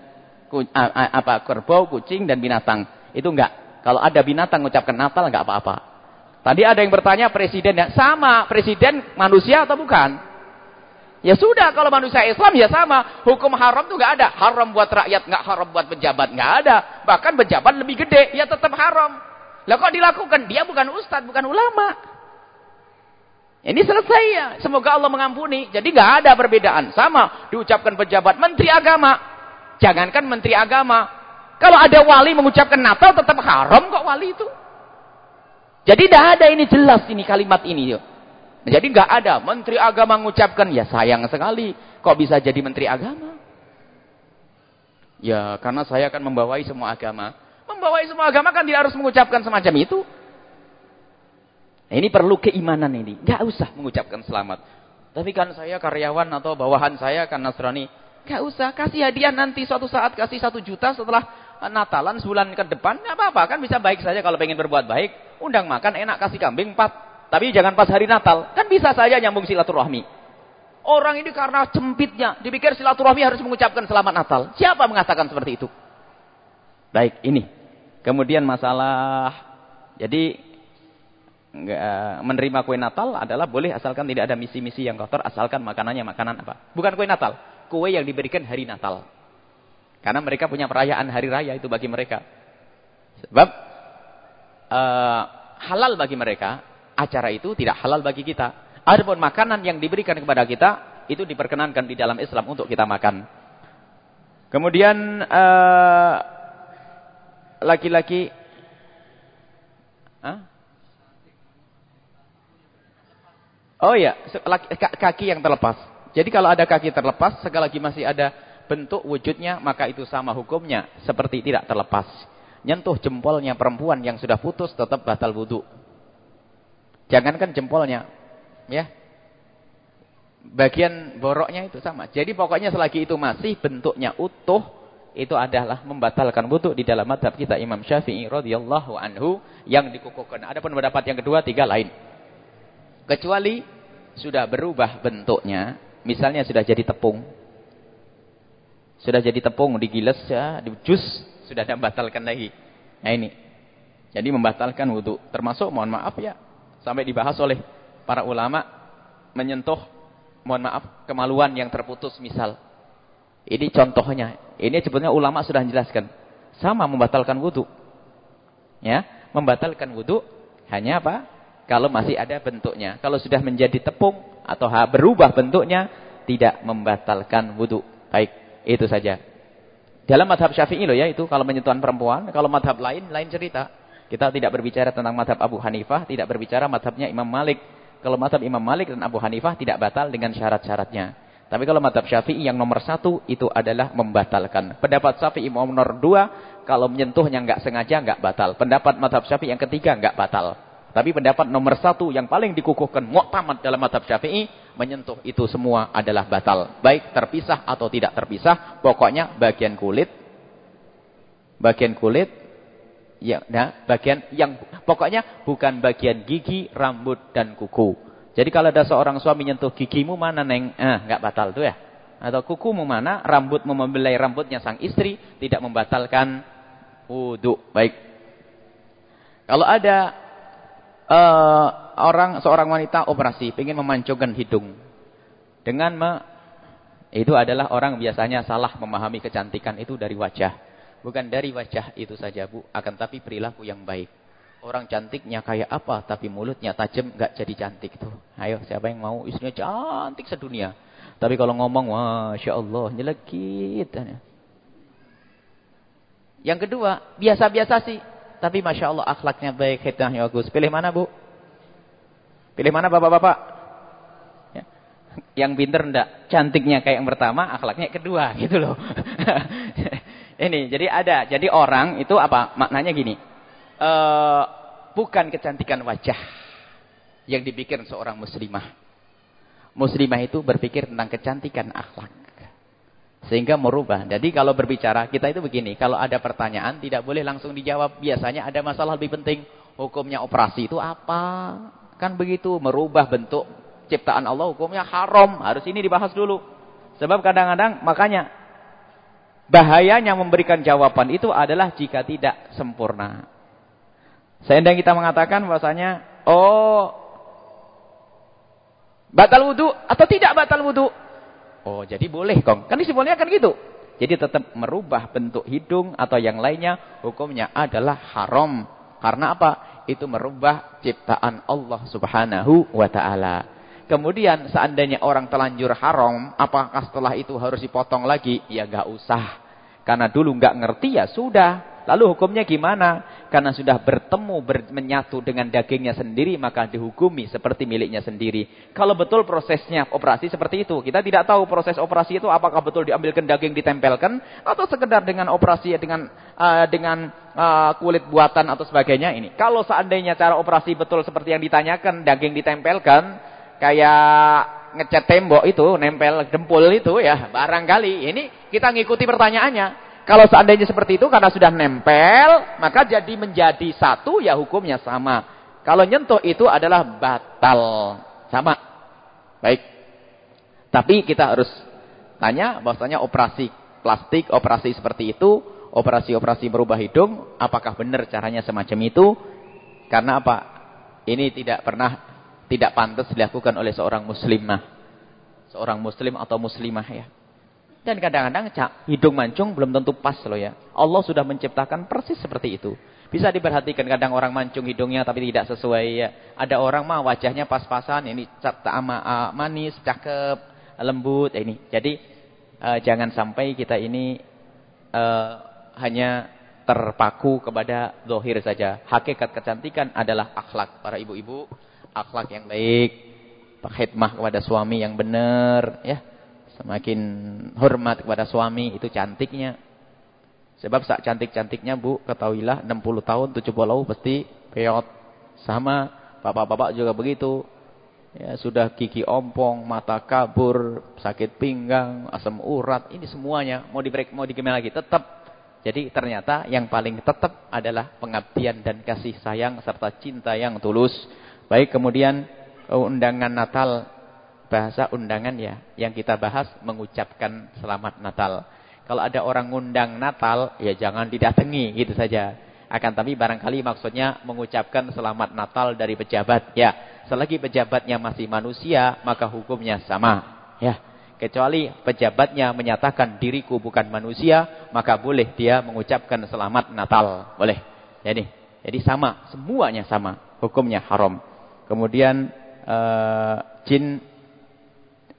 apa kerbau, kucing dan binatang. Itu enggak. Kalau ada binatang mengucapkan Natal enggak apa-apa. Tadi ada yang bertanya presiden ya sama presiden manusia atau bukan? Ya sudah, kalau manusia Islam ya sama. Hukum haram tuh nggak ada. Haram buat rakyat, nggak haram buat pejabat, nggak ada. Bahkan pejabat lebih gede, ya tetap haram. Lah kok dilakukan? Dia bukan ustadz, bukan ulama. Ini selesai ya. Semoga Allah mengampuni. Jadi nggak ada perbedaan. Sama diucapkan pejabat, menteri agama. Jangankan menteri agama. Kalau ada wali mengucapkan Natal tetap haram kok wali itu. Jadi tidak ada ini jelas ini kalimat ini. Yuk. Jadi nggak ada menteri agama mengucapkan ya sayang sekali kok bisa jadi menteri agama. Ya karena saya akan membawai semua agama. Membawai semua agama kan tidak harus mengucapkan semacam itu. Nah, ini perlu keimanan ini. Nggak usah mengucapkan selamat. Tapi kan saya karyawan atau bawahan saya kan Nasrani. Nggak usah kasih hadiah nanti suatu saat kasih satu juta setelah Natalan sebulan ke depan. Nggak apa-apa kan bisa baik saja kalau pengen berbuat baik. Undang makan enak kasih kambing empat. Tapi jangan pas hari Natal. Kan bisa saja nyambung silaturahmi. Orang ini karena cempitnya. Dipikir silaturahmi harus mengucapkan selamat Natal. Siapa mengatakan seperti itu? Baik, ini. Kemudian masalah. Jadi menerima kue Natal adalah boleh asalkan tidak ada misi-misi yang kotor. Asalkan makanannya makanan apa? Bukan kue Natal. Kue yang diberikan hari Natal. Karena mereka punya perayaan hari raya itu bagi mereka. Sebab uh, halal bagi mereka acara itu tidak halal bagi kita. Adapun makanan yang diberikan kepada kita itu diperkenankan di dalam Islam untuk kita makan. Kemudian eh, laki-laki uh, Oh ya, kaki yang terlepas. Jadi kalau ada kaki terlepas, sekali lagi masih ada bentuk wujudnya, maka itu sama hukumnya. Seperti tidak terlepas. Nyentuh jempolnya perempuan yang sudah putus tetap batal wudhu. Jangankan jempolnya, ya. Bagian boroknya itu sama. Jadi pokoknya selagi itu masih bentuknya utuh, itu adalah membatalkan wudhu di dalam madhab kita Imam Syafi'i radhiyallahu anhu yang dikukuhkan. Ada pendapat yang kedua, tiga lain. Kecuali sudah berubah bentuknya, misalnya sudah jadi tepung. Sudah jadi tepung, digiles ya, dijus, sudah tidak membatalkan lagi. Nah ini. Jadi membatalkan wudhu. Termasuk mohon maaf ya, Sampai dibahas oleh para ulama menyentuh mohon maaf kemaluan yang terputus misal. Ini contohnya. Ini sebetulnya ulama sudah menjelaskan. Sama membatalkan wudhu. Ya, membatalkan wudhu hanya apa? Kalau masih ada bentuknya. Kalau sudah menjadi tepung atau berubah bentuknya, tidak membatalkan wudhu. Baik, itu saja. Dalam madhab syafi'i loh ya itu, kalau menyentuhan perempuan. Kalau madhab lain, lain cerita. Kita tidak berbicara tentang madhab Abu Hanifah, tidak berbicara madhabnya Imam Malik. Kalau madhab Imam Malik dan Abu Hanifah tidak batal dengan syarat-syaratnya. Tapi kalau madhab Syafi'i yang nomor satu itu adalah membatalkan. Pendapat Syafi'i nomor dua, kalau menyentuhnya nggak sengaja nggak batal. Pendapat madhab Syafi'i yang ketiga nggak batal. Tapi pendapat nomor satu yang paling dikukuhkan mu'tamad dalam madhab Syafi'i, menyentuh itu semua adalah batal. Baik terpisah atau tidak terpisah, pokoknya bagian kulit, bagian kulit Ya, nah, bagian yang pokoknya bukan bagian gigi, rambut dan kuku. Jadi kalau ada seorang suami nyentuh gigimu mana neng, ah nggak batal tuh ya. Atau kukumu mana, rambut membelai rambutnya sang istri tidak membatalkan wudhu. Baik. Kalau ada uh, orang seorang wanita operasi ingin memancungkan hidung dengan me, itu adalah orang biasanya salah memahami kecantikan itu dari wajah. Bukan dari wajah itu saja bu, akan tapi perilaku yang baik. Orang cantiknya kayak apa, tapi mulutnya tajam, nggak jadi cantik tuh. Ayo, siapa yang mau istrinya cantik sedunia. Tapi kalau ngomong, Masya Allah, nyelekit. Yang kedua, biasa-biasa sih. Tapi Masya Allah, akhlaknya baik, hidahnya bagus. Pilih mana bu? Pilih mana bapak-bapak? Ya. Yang pinter enggak? Cantiknya kayak yang pertama, akhlaknya kedua. Gitu loh. Ini jadi ada. Jadi orang itu apa? Maknanya gini. Uh, bukan kecantikan wajah yang dipikir seorang muslimah. Muslimah itu berpikir tentang kecantikan akhlak. Sehingga merubah. Jadi kalau berbicara, kita itu begini. Kalau ada pertanyaan, tidak boleh langsung dijawab. Biasanya ada masalah lebih penting. Hukumnya operasi itu apa? Kan begitu. Merubah bentuk ciptaan Allah. Hukumnya haram. Harus ini dibahas dulu. Sebab kadang-kadang, makanya Bahayanya memberikan jawaban itu adalah jika tidak sempurna. Seandainya kita mengatakan bahwasanya, oh, batal wudhu atau tidak batal wudhu. Oh, jadi boleh, Kong. Kan simpulnya kan gitu. Jadi tetap merubah bentuk hidung atau yang lainnya, hukumnya adalah haram. Karena apa? Itu merubah ciptaan Allah subhanahu wa ta'ala. Kemudian seandainya orang telanjur haram, apakah setelah itu harus dipotong lagi? Ya gak usah. Karena dulu gak ngerti ya sudah. Lalu hukumnya gimana? Karena sudah bertemu, ber, menyatu dengan dagingnya sendiri, maka dihukumi seperti miliknya sendiri. Kalau betul prosesnya operasi seperti itu. Kita tidak tahu proses operasi itu apakah betul diambilkan daging ditempelkan, atau sekedar dengan operasi dengan uh, dengan uh, kulit buatan atau sebagainya ini. Kalau seandainya cara operasi betul seperti yang ditanyakan, daging ditempelkan, kayak ngecat tembok itu, nempel dempul itu ya, barangkali. Ini kita ngikuti pertanyaannya. Kalau seandainya seperti itu karena sudah nempel, maka jadi menjadi satu ya hukumnya sama. Kalau nyentuh itu adalah batal. Sama. Baik. Tapi kita harus tanya bahwasanya operasi plastik, operasi seperti itu, operasi-operasi berubah hidung, apakah benar caranya semacam itu? Karena apa? Ini tidak pernah tidak pantas dilakukan oleh seorang muslimah. Seorang muslim atau muslimah ya. Dan kadang-kadang hidung mancung belum tentu pas loh ya. Allah sudah menciptakan persis seperti itu. Bisa diperhatikan kadang orang mancung hidungnya tapi tidak sesuai ya. Ada orang mah wajahnya pas-pasan, ini manis, cakep, lembut ini. Jadi uh, jangan sampai kita ini uh, hanya terpaku kepada zohir saja. Hakikat kecantikan adalah akhlak para ibu-ibu, akhlak yang baik, khidmah kepada suami yang benar ya Semakin hormat kepada suami itu cantiknya. Sebab sak cantik-cantiknya Bu, ketahuilah 60 tahun 70 tahun pasti peot. Sama bapak-bapak juga begitu. Ya, sudah gigi ompong, mata kabur, sakit pinggang, asam urat, ini semuanya mau dibreak mau digimana lagi tetap. Jadi ternyata yang paling tetap adalah pengabdian dan kasih sayang serta cinta yang tulus. Baik kemudian undangan Natal bahasa undangan ya. Yang kita bahas mengucapkan selamat Natal. Kalau ada orang ngundang Natal, ya jangan didatangi gitu saja. Akan tapi barangkali maksudnya mengucapkan selamat Natal dari pejabat. Ya, selagi pejabatnya masih manusia, maka hukumnya sama. Ya, kecuali pejabatnya menyatakan diriku bukan manusia, maka boleh dia mengucapkan selamat Natal. Boleh. Jadi, jadi sama, semuanya sama. Hukumnya haram. Kemudian uh, jin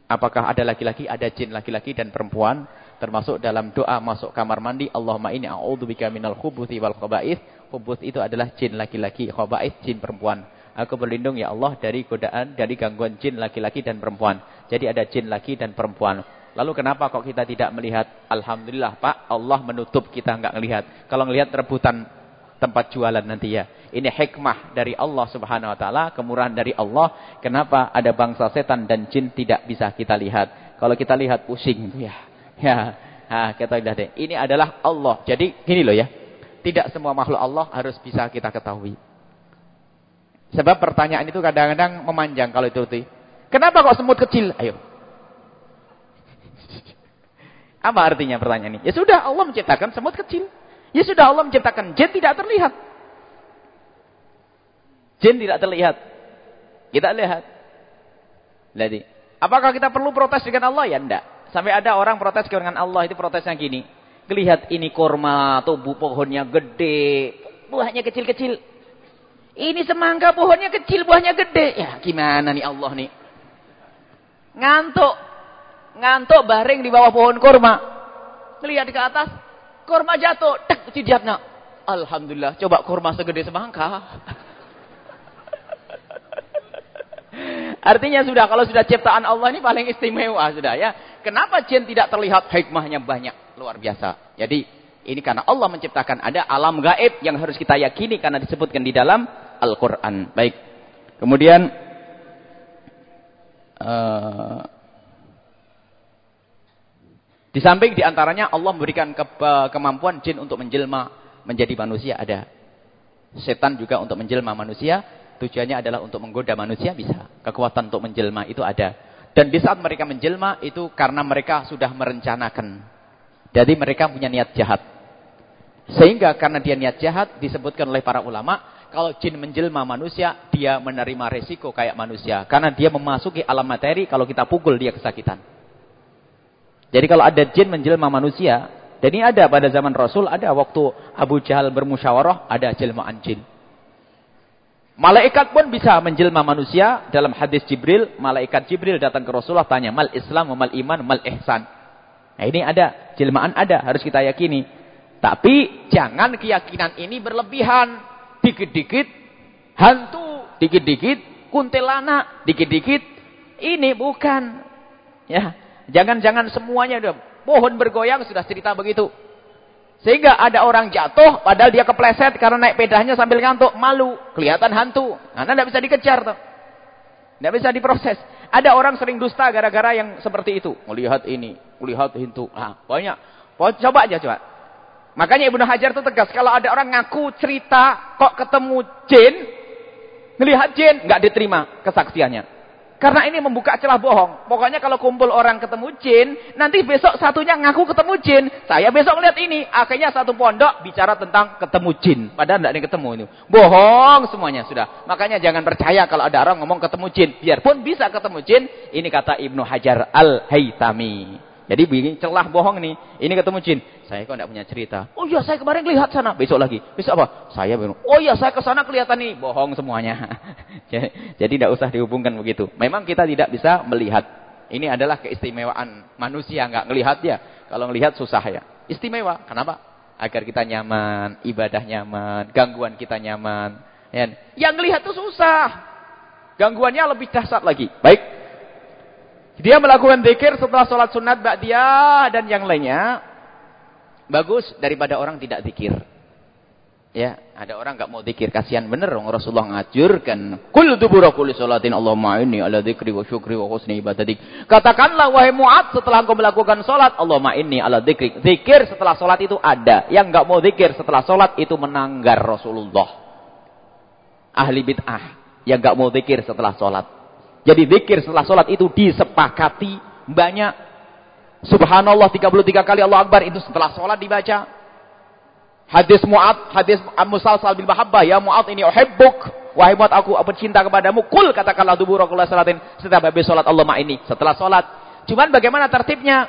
Apakah ada laki-laki, ada jin laki-laki dan perempuan termasuk dalam doa masuk kamar mandi Allahumma inni a'udzubika minal khubuthi wal khaba'ith. Khubuth itu adalah jin laki-laki, khaba'ith jin perempuan. Aku berlindung ya Allah dari godaan, dari gangguan jin laki-laki dan perempuan. Jadi ada jin laki dan perempuan. Lalu kenapa kok kita tidak melihat? Alhamdulillah Pak, Allah menutup kita enggak melihat. Kalau melihat rebutan tempat jualan nanti ya. Ini hikmah dari Allah Subhanahu wa taala, kemurahan dari Allah. Kenapa ada bangsa setan dan jin tidak bisa kita lihat? Kalau kita lihat pusing ya. Ya, ha, kita lihat deh. Ini adalah Allah. Jadi gini loh ya. Tidak semua makhluk Allah harus bisa kita ketahui. Sebab pertanyaan itu kadang-kadang memanjang kalau itu. Kenapa kok semut kecil? Ayo. Apa artinya pertanyaan ini? Ya sudah Allah menciptakan semut kecil. Ya sudah Allah menciptakan jin tidak terlihat. Jin tidak terlihat. Kita lihat. Jadi, apakah kita perlu protes dengan Allah? Ya enggak. Sampai ada orang protes dengan Allah itu protesnya gini. Lihat ini kurma, tubuh pohonnya gede, buahnya kecil-kecil. Ini semangka pohonnya kecil, buahnya gede. Ya gimana nih Allah nih? Ngantuk. Ngantuk baring di bawah pohon kurma. Lihat ke atas, Kurma jatuh, tek jidatnya. Alhamdulillah, coba kurma segede semangka. Artinya sudah, kalau sudah ciptaan Allah ini paling istimewa sudah ya. Kenapa jin tidak terlihat hikmahnya banyak, luar biasa. Jadi ini karena Allah menciptakan ada alam gaib yang harus kita yakini karena disebutkan di dalam Al-Quran. Baik. Kemudian uh, di samping di antaranya Allah memberikan ke, kemampuan jin untuk menjelma menjadi manusia ada. Setan juga untuk menjelma manusia. Tujuannya adalah untuk menggoda manusia bisa. Kekuatan untuk menjelma itu ada. Dan di saat mereka menjelma itu karena mereka sudah merencanakan. Jadi mereka punya niat jahat. Sehingga karena dia niat jahat disebutkan oleh para ulama. Kalau jin menjelma manusia dia menerima resiko kayak manusia. Karena dia memasuki alam materi kalau kita pukul dia kesakitan. Jadi kalau ada jin menjelma manusia, dan ini ada pada zaman Rasul, ada waktu Abu Jahal bermusyawarah, ada jelmaan jin. Malaikat pun bisa menjelma manusia. Dalam hadis Jibril, malaikat Jibril datang ke Rasulullah tanya, mal Islam, mal iman, mal ihsan. Nah ini ada, jelmaan ada, harus kita yakini. Tapi jangan keyakinan ini berlebihan. Dikit-dikit hantu, dikit-dikit kuntilanak, dikit-dikit ini bukan. Ya, jangan-jangan semuanya udah pohon bergoyang sudah cerita begitu. Sehingga ada orang jatuh padahal dia kepleset karena naik pedahnya sambil ngantuk, malu, kelihatan hantu. Karena tidak bisa dikejar tuh. Tidak bisa diproses. Ada orang sering dusta gara-gara yang seperti itu. Melihat ini, melihat hantu. Nah, banyak. Coba aja coba. Makanya Ibnu Hajar itu tegas. Kalau ada orang ngaku cerita kok ketemu jin, melihat jin, nggak diterima kesaksiannya. Karena ini membuka celah bohong. Pokoknya kalau kumpul orang ketemu jin, nanti besok satunya ngaku ketemu jin. Saya besok lihat ini. Akhirnya satu pondok bicara tentang ketemu jin. Padahal tidak ada ketemu ini. Bohong semuanya sudah. Makanya jangan percaya kalau ada orang ngomong ketemu jin. Biarpun bisa ketemu jin, ini kata Ibnu Hajar Al-Haytami. Jadi begini celah bohong nih. Ini ketemu jin. Saya kok tidak punya cerita. Oh iya saya kemarin lihat sana. Besok lagi. Besok apa? Saya bilang. Oh iya saya ke sana kelihatan nih. Bohong semuanya. Jadi tidak usah dihubungkan begitu. Memang kita tidak bisa melihat. Ini adalah keistimewaan manusia. nggak ngelihat ya. Kalau ngelihat susah ya. Istimewa. Kenapa? Agar kita nyaman. Ibadah nyaman. Gangguan kita nyaman. Ya. Yang ngelihat itu susah. Gangguannya lebih dahsyat lagi. Baik. Dia melakukan zikir setelah sholat sunat ba'diyah dan yang lainnya. Bagus daripada orang tidak zikir. Ya, ada orang enggak mau zikir, kasihan bener Rasulullah ngajurkan. Kul dubura kulli salatin Allahumma inni ala dzikri wa syukri wa husni ibadatik. Katakanlah wahai Mu'ad setelah engkau melakukan salat, Allahumma inni ala dzikri. Zikir setelah salat itu ada. Yang enggak mau zikir setelah salat itu menanggar Rasulullah. Ahli bid'ah yang enggak mau zikir setelah salat. Jadi zikir setelah sholat itu disepakati banyak. Subhanallah 33 kali Allah Akbar itu setelah sholat dibaca. Hadis Mu'ad, hadis Musalsal bil Mahabbah. Ya Mu'ad ini uhibbuk. Wahai Mu'ad aku cinta kepadamu. Kul katakanlah duburakullah salatin. Setiap habis sholat Allah ini. Setelah sholat. Cuman bagaimana tertibnya?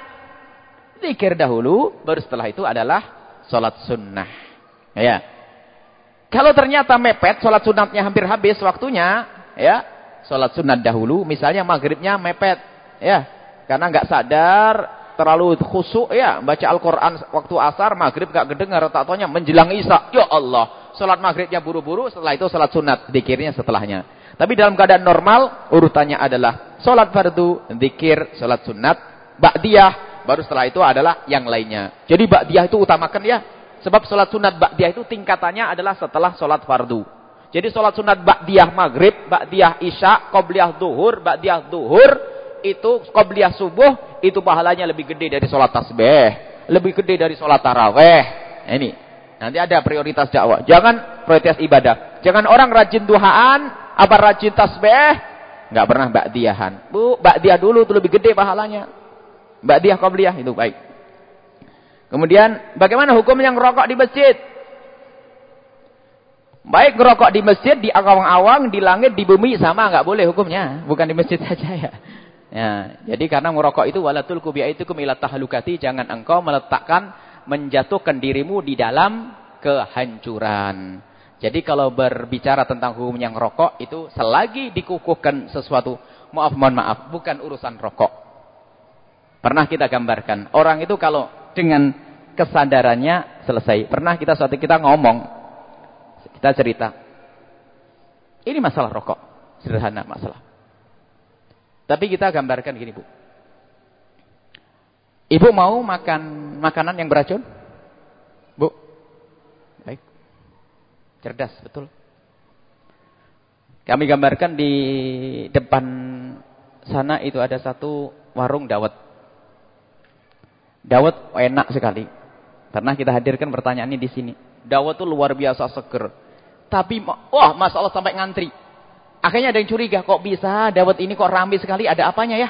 Zikir dahulu. Baru setelah itu adalah sholat sunnah. Ya. Kalau ternyata mepet sholat sunatnya hampir habis waktunya. Ya sholat sunat dahulu, misalnya maghribnya mepet, ya, karena nggak sadar, terlalu khusuk, ya, baca Al-Quran waktu asar, maghrib nggak kedengar, tak tanya menjelang isya, ya Allah, sholat maghribnya buru-buru, setelah itu sholat sunat, dikirnya setelahnya. Tapi dalam keadaan normal, urutannya adalah sholat fardu, dikir, sholat sunat, ba'diyah, baru setelah itu adalah yang lainnya. Jadi ba'diyah itu utamakan ya, sebab sholat sunat ba'diyah itu tingkatannya adalah setelah sholat fardu. Jadi sholat sunat ba'diyah maghrib, ba'diyah isya, qobliyah duhur, ba'diyah duhur, itu qobliyah subuh, itu pahalanya lebih gede dari sholat tasbih. Lebih gede dari sholat taraweh. Ini. Nanti ada prioritas dakwah. Jangan prioritas ibadah. Jangan orang rajin duhaan, apa rajin tasbih, nggak pernah ba'diyahan. Bu, ba'diyah dulu itu lebih gede pahalanya. Ba'diyah qobliyah itu baik. Kemudian, bagaimana hukum yang rokok di masjid? Baik ngerokok di masjid, di awang-awang, di langit, di bumi sama nggak boleh hukumnya, bukan di masjid saja ya. Ya, jadi karena ngerokok itu walatul kubiaitukum ila tahlukati, jangan engkau meletakkan menjatuhkan dirimu di dalam kehancuran. Jadi kalau berbicara tentang hukum yang itu selagi dikukuhkan sesuatu, maaf mohon maaf, bukan urusan rokok. Pernah kita gambarkan, orang itu kalau dengan kesadarannya selesai. Pernah kita suatu kita ngomong kita cerita. Ini masalah rokok. Sederhana masalah. Tapi kita gambarkan gini Bu. Ibu mau makan makanan yang beracun? Bu. Baik. Cerdas, betul. Kami gambarkan di depan sana itu ada satu warung dawet. Dawet enak sekali. Pernah kita hadirkan pertanyaan ini di sini. Dawet itu luar biasa seger. Tapi wah masalah sampai ngantri. Akhirnya ada yang curiga, kok bisa dawet ini kok ramai sekali, ada apanya ya?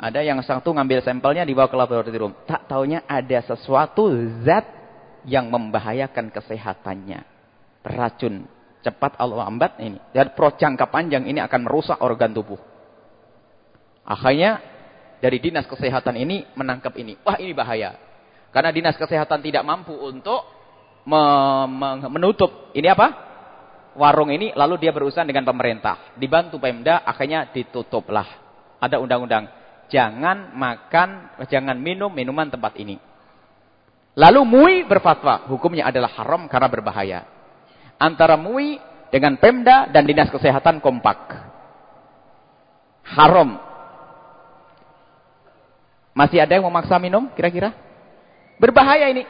Ada yang satu ngambil sampelnya dibawa ke laboratorium. Tak taunya ada sesuatu zat yang membahayakan kesehatannya. Racun. Cepat Allah lambat ini. Dan pro jangka panjang ini akan merusak organ tubuh. Akhirnya dari dinas kesehatan ini menangkap ini. Wah ini bahaya. Karena dinas kesehatan tidak mampu untuk menutup ini apa? Warung ini lalu dia berurusan dengan pemerintah. Dibantu Pemda akhirnya ditutuplah. Ada undang-undang. Jangan makan, jangan minum minuman tempat ini. Lalu MUI berfatwa, hukumnya adalah haram karena berbahaya. Antara MUI dengan Pemda dan Dinas Kesehatan kompak. Haram masih ada yang memaksa minum kira-kira? Berbahaya ini.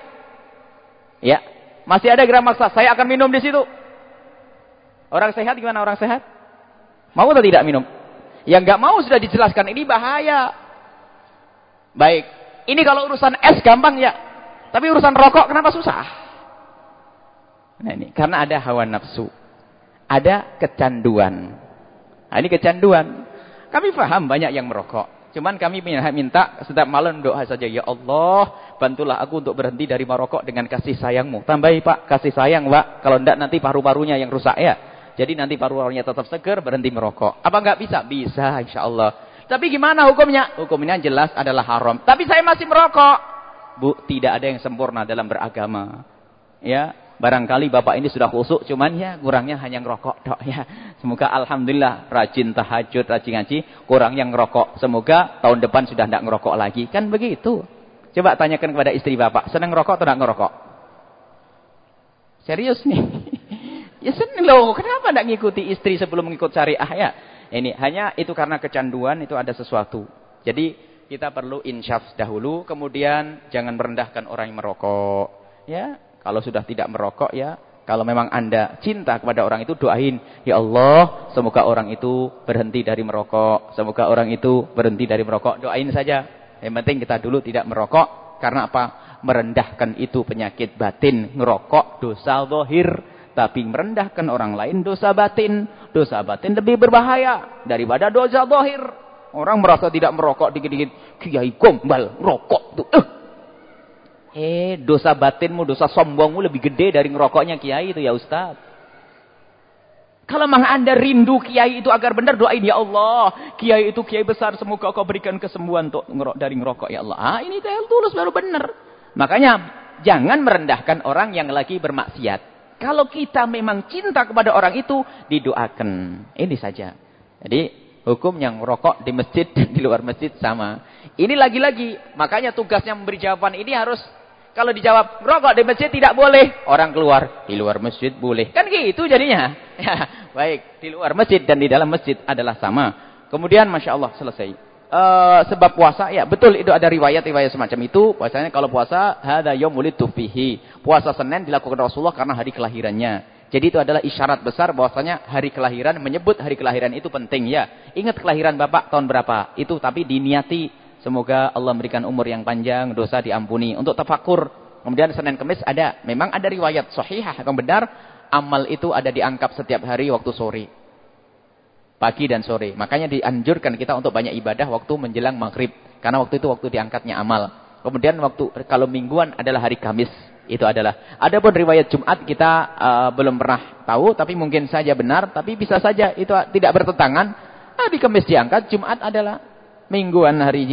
Ya. Masih ada yang maksa, saya akan minum di situ. Orang sehat gimana orang sehat? Mau atau tidak minum? Yang nggak mau sudah dijelaskan ini bahaya. Baik. Ini kalau urusan es gampang ya. Tapi urusan rokok kenapa susah? Nah ini karena ada hawa nafsu. Ada kecanduan. Nah, ini kecanduan. Kami paham banyak yang merokok. Cuman kami minta setiap malam doa saja. Ya Allah, bantulah aku untuk berhenti dari merokok dengan kasih sayangmu. Tambahi Pak, kasih sayang Pak. Kalau tidak nanti paru-parunya yang rusak ya. Jadi nanti paru-parunya tetap segar, berhenti merokok. Apa enggak bisa? Bisa insya Allah. Tapi gimana hukumnya? Hukumnya jelas adalah haram. Tapi saya masih merokok. Bu, tidak ada yang sempurna dalam beragama. Ya, Barangkali bapak ini sudah khusuk, cuman ya kurangnya hanya ngerokok dok ya. Semoga alhamdulillah rajin tahajud, rajin ngaji, kurang ngerokok. Semoga tahun depan sudah tidak ngerokok lagi. Kan begitu. Coba tanyakan kepada istri bapak, senang ngerokok atau tidak ngerokok? Serius nih. ya senang loh, kenapa tidak ngikuti istri sebelum mengikut syariah ya? Ini hanya itu karena kecanduan itu ada sesuatu. Jadi kita perlu insyaf dahulu, kemudian jangan merendahkan orang yang merokok. Ya, kalau sudah tidak merokok ya, kalau memang Anda cinta kepada orang itu doain, ya Allah, semoga orang itu berhenti dari merokok, semoga orang itu berhenti dari merokok. Doain saja. Yang penting kita dulu tidak merokok karena apa? Merendahkan itu penyakit batin, ngerokok dosa zahir, tapi merendahkan orang lain dosa batin. Dosa batin lebih berbahaya daripada dosa zahir. Orang merasa tidak merokok dikit-dikit, kiai gombal, rokok tuh. Uh, Eh, dosa batinmu, dosa sombongmu lebih gede dari ngerokoknya kiai itu ya Ustaz. Kalau memang anda rindu kiai itu agar benar doain ya Allah. Kiai itu kiai besar semoga kau berikan kesembuhan untuk dari ngerokok ya Allah. Ah ini teh tulus baru benar. Makanya jangan merendahkan orang yang lagi bermaksiat. Kalau kita memang cinta kepada orang itu didoakan. Ini saja. Jadi hukum yang rokok di masjid dan di luar masjid sama. Ini lagi-lagi makanya tugasnya memberi jawaban ini harus kalau dijawab, rokok di masjid tidak boleh. Orang keluar, di luar masjid boleh. Kan gitu jadinya. Ya, baik, di luar masjid dan di dalam masjid adalah sama. Kemudian Masya Allah selesai. Uh, sebab puasa, ya betul itu ada riwayat-riwayat semacam itu. Puasanya kalau puasa, hada yaumulidu fihi. Puasa Senin dilakukan Rasulullah karena hari kelahirannya. Jadi itu adalah isyarat besar bahwasanya hari kelahiran, menyebut hari kelahiran itu penting ya. Ingat kelahiran Bapak tahun berapa? Itu tapi diniati Semoga Allah memberikan umur yang panjang, dosa diampuni. Untuk tafakur, kemudian Senin Kemis ada. Memang ada riwayat sahihah yang benar, amal itu ada diangkat setiap hari waktu sore. Pagi dan sore. Makanya dianjurkan kita untuk banyak ibadah waktu menjelang maghrib. Karena waktu itu waktu diangkatnya amal. Kemudian waktu kalau mingguan adalah hari Kamis. Itu adalah. Ada pun riwayat Jumat kita uh, belum pernah tahu. Tapi mungkin saja benar. Tapi bisa saja itu tidak bertentangan. Hari Kamis diangkat, Jumat adalah Mingguan hari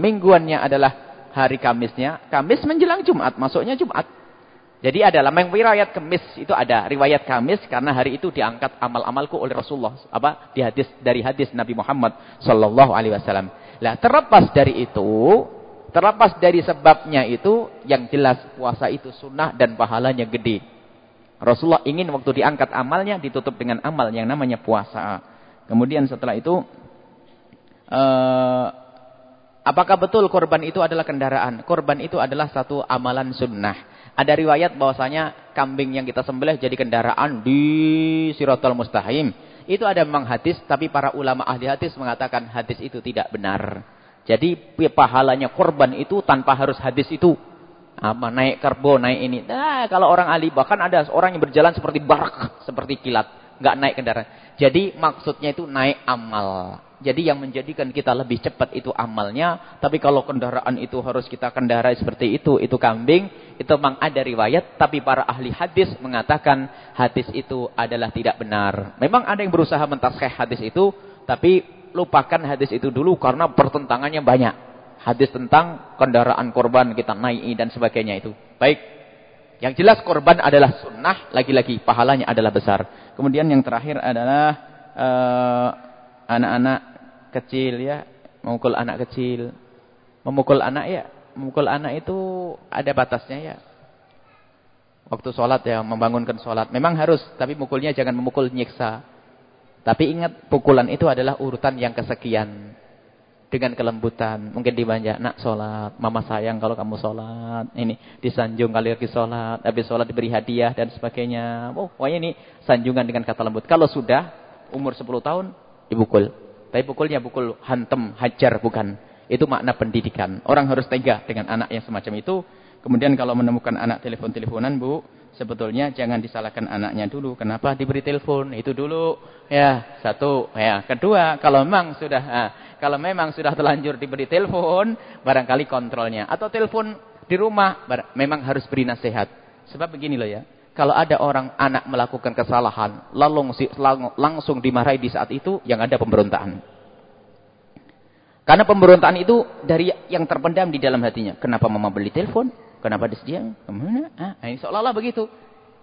mingguannya adalah hari Kamisnya. Kamis menjelang Jumat, masuknya Jumat. Jadi adalah memang riwayat Kamis itu ada riwayat Kamis karena hari itu diangkat amal-amalku oleh Rasulullah apa di hadis dari hadis Nabi Muhammad sallallahu alaihi wasallam. Lah terlepas dari itu, terlepas dari sebabnya itu yang jelas puasa itu sunnah dan pahalanya gede. Rasulullah ingin waktu diangkat amalnya ditutup dengan amal yang namanya puasa. Kemudian setelah itu uh, apakah betul korban itu adalah kendaraan? Korban itu adalah satu amalan sunnah. Ada riwayat bahwasanya kambing yang kita sembelih jadi kendaraan di Siratul Mustahim. Itu ada memang hadis, tapi para ulama ahli hadis mengatakan hadis itu tidak benar. Jadi pahalanya korban itu tanpa harus hadis itu. Apa naik karbo, naik ini. Nah, kalau orang ahli bahkan ada orang yang berjalan seperti barak, seperti kilat, nggak naik kendaraan. Jadi maksudnya itu naik amal. Jadi yang menjadikan kita lebih cepat itu amalnya. Tapi kalau kendaraan itu harus kita kendarai seperti itu, itu kambing. Itu memang ada riwayat. Tapi para ahli hadis mengatakan hadis itu adalah tidak benar. Memang ada yang berusaha mentaskhih hadis itu. Tapi lupakan hadis itu dulu karena pertentangannya banyak. Hadis tentang kendaraan korban kita naiki dan sebagainya itu. Baik. Yang jelas korban adalah sunnah, lagi-lagi pahalanya adalah besar. Kemudian yang terakhir adalah eh, anak-anak uh, kecil ya, memukul anak kecil. Memukul anak ya, memukul anak itu ada batasnya ya. Waktu sholat ya, membangunkan sholat. Memang harus, tapi mukulnya jangan memukul nyiksa. Tapi ingat, pukulan itu adalah urutan yang kesekian. Dengan kelembutan. Mungkin dimanja, nak sholat. Mama sayang kalau kamu sholat. Ini, disanjung kali lagi sholat. Habis sholat diberi hadiah dan sebagainya. Oh, pokoknya ini sanjungan dengan kata lembut. Kalau sudah, umur 10 tahun, dipukul. Tapi pukulnya pukul hantem, hajar, bukan. Itu makna pendidikan. Orang harus tega dengan anak yang semacam itu. Kemudian kalau menemukan anak telepon-teleponan, Bu, sebetulnya jangan disalahkan anaknya dulu. Kenapa diberi telepon? Itu dulu. Ya, satu. Ya, kedua, kalau memang sudah nah, kalau memang sudah terlanjur diberi telepon, barangkali kontrolnya atau telepon di rumah, memang harus beri nasihat. Sebab begini loh ya. Kalau ada orang anak melakukan kesalahan, lalu langsung dimarahi di saat itu, yang ada pemberontakan. Karena pemberontakan itu dari yang terpendam di dalam hatinya. Kenapa mama beli telepon? Kenapa disediakan? Ke mana? Ah, ini seolah-olah begitu.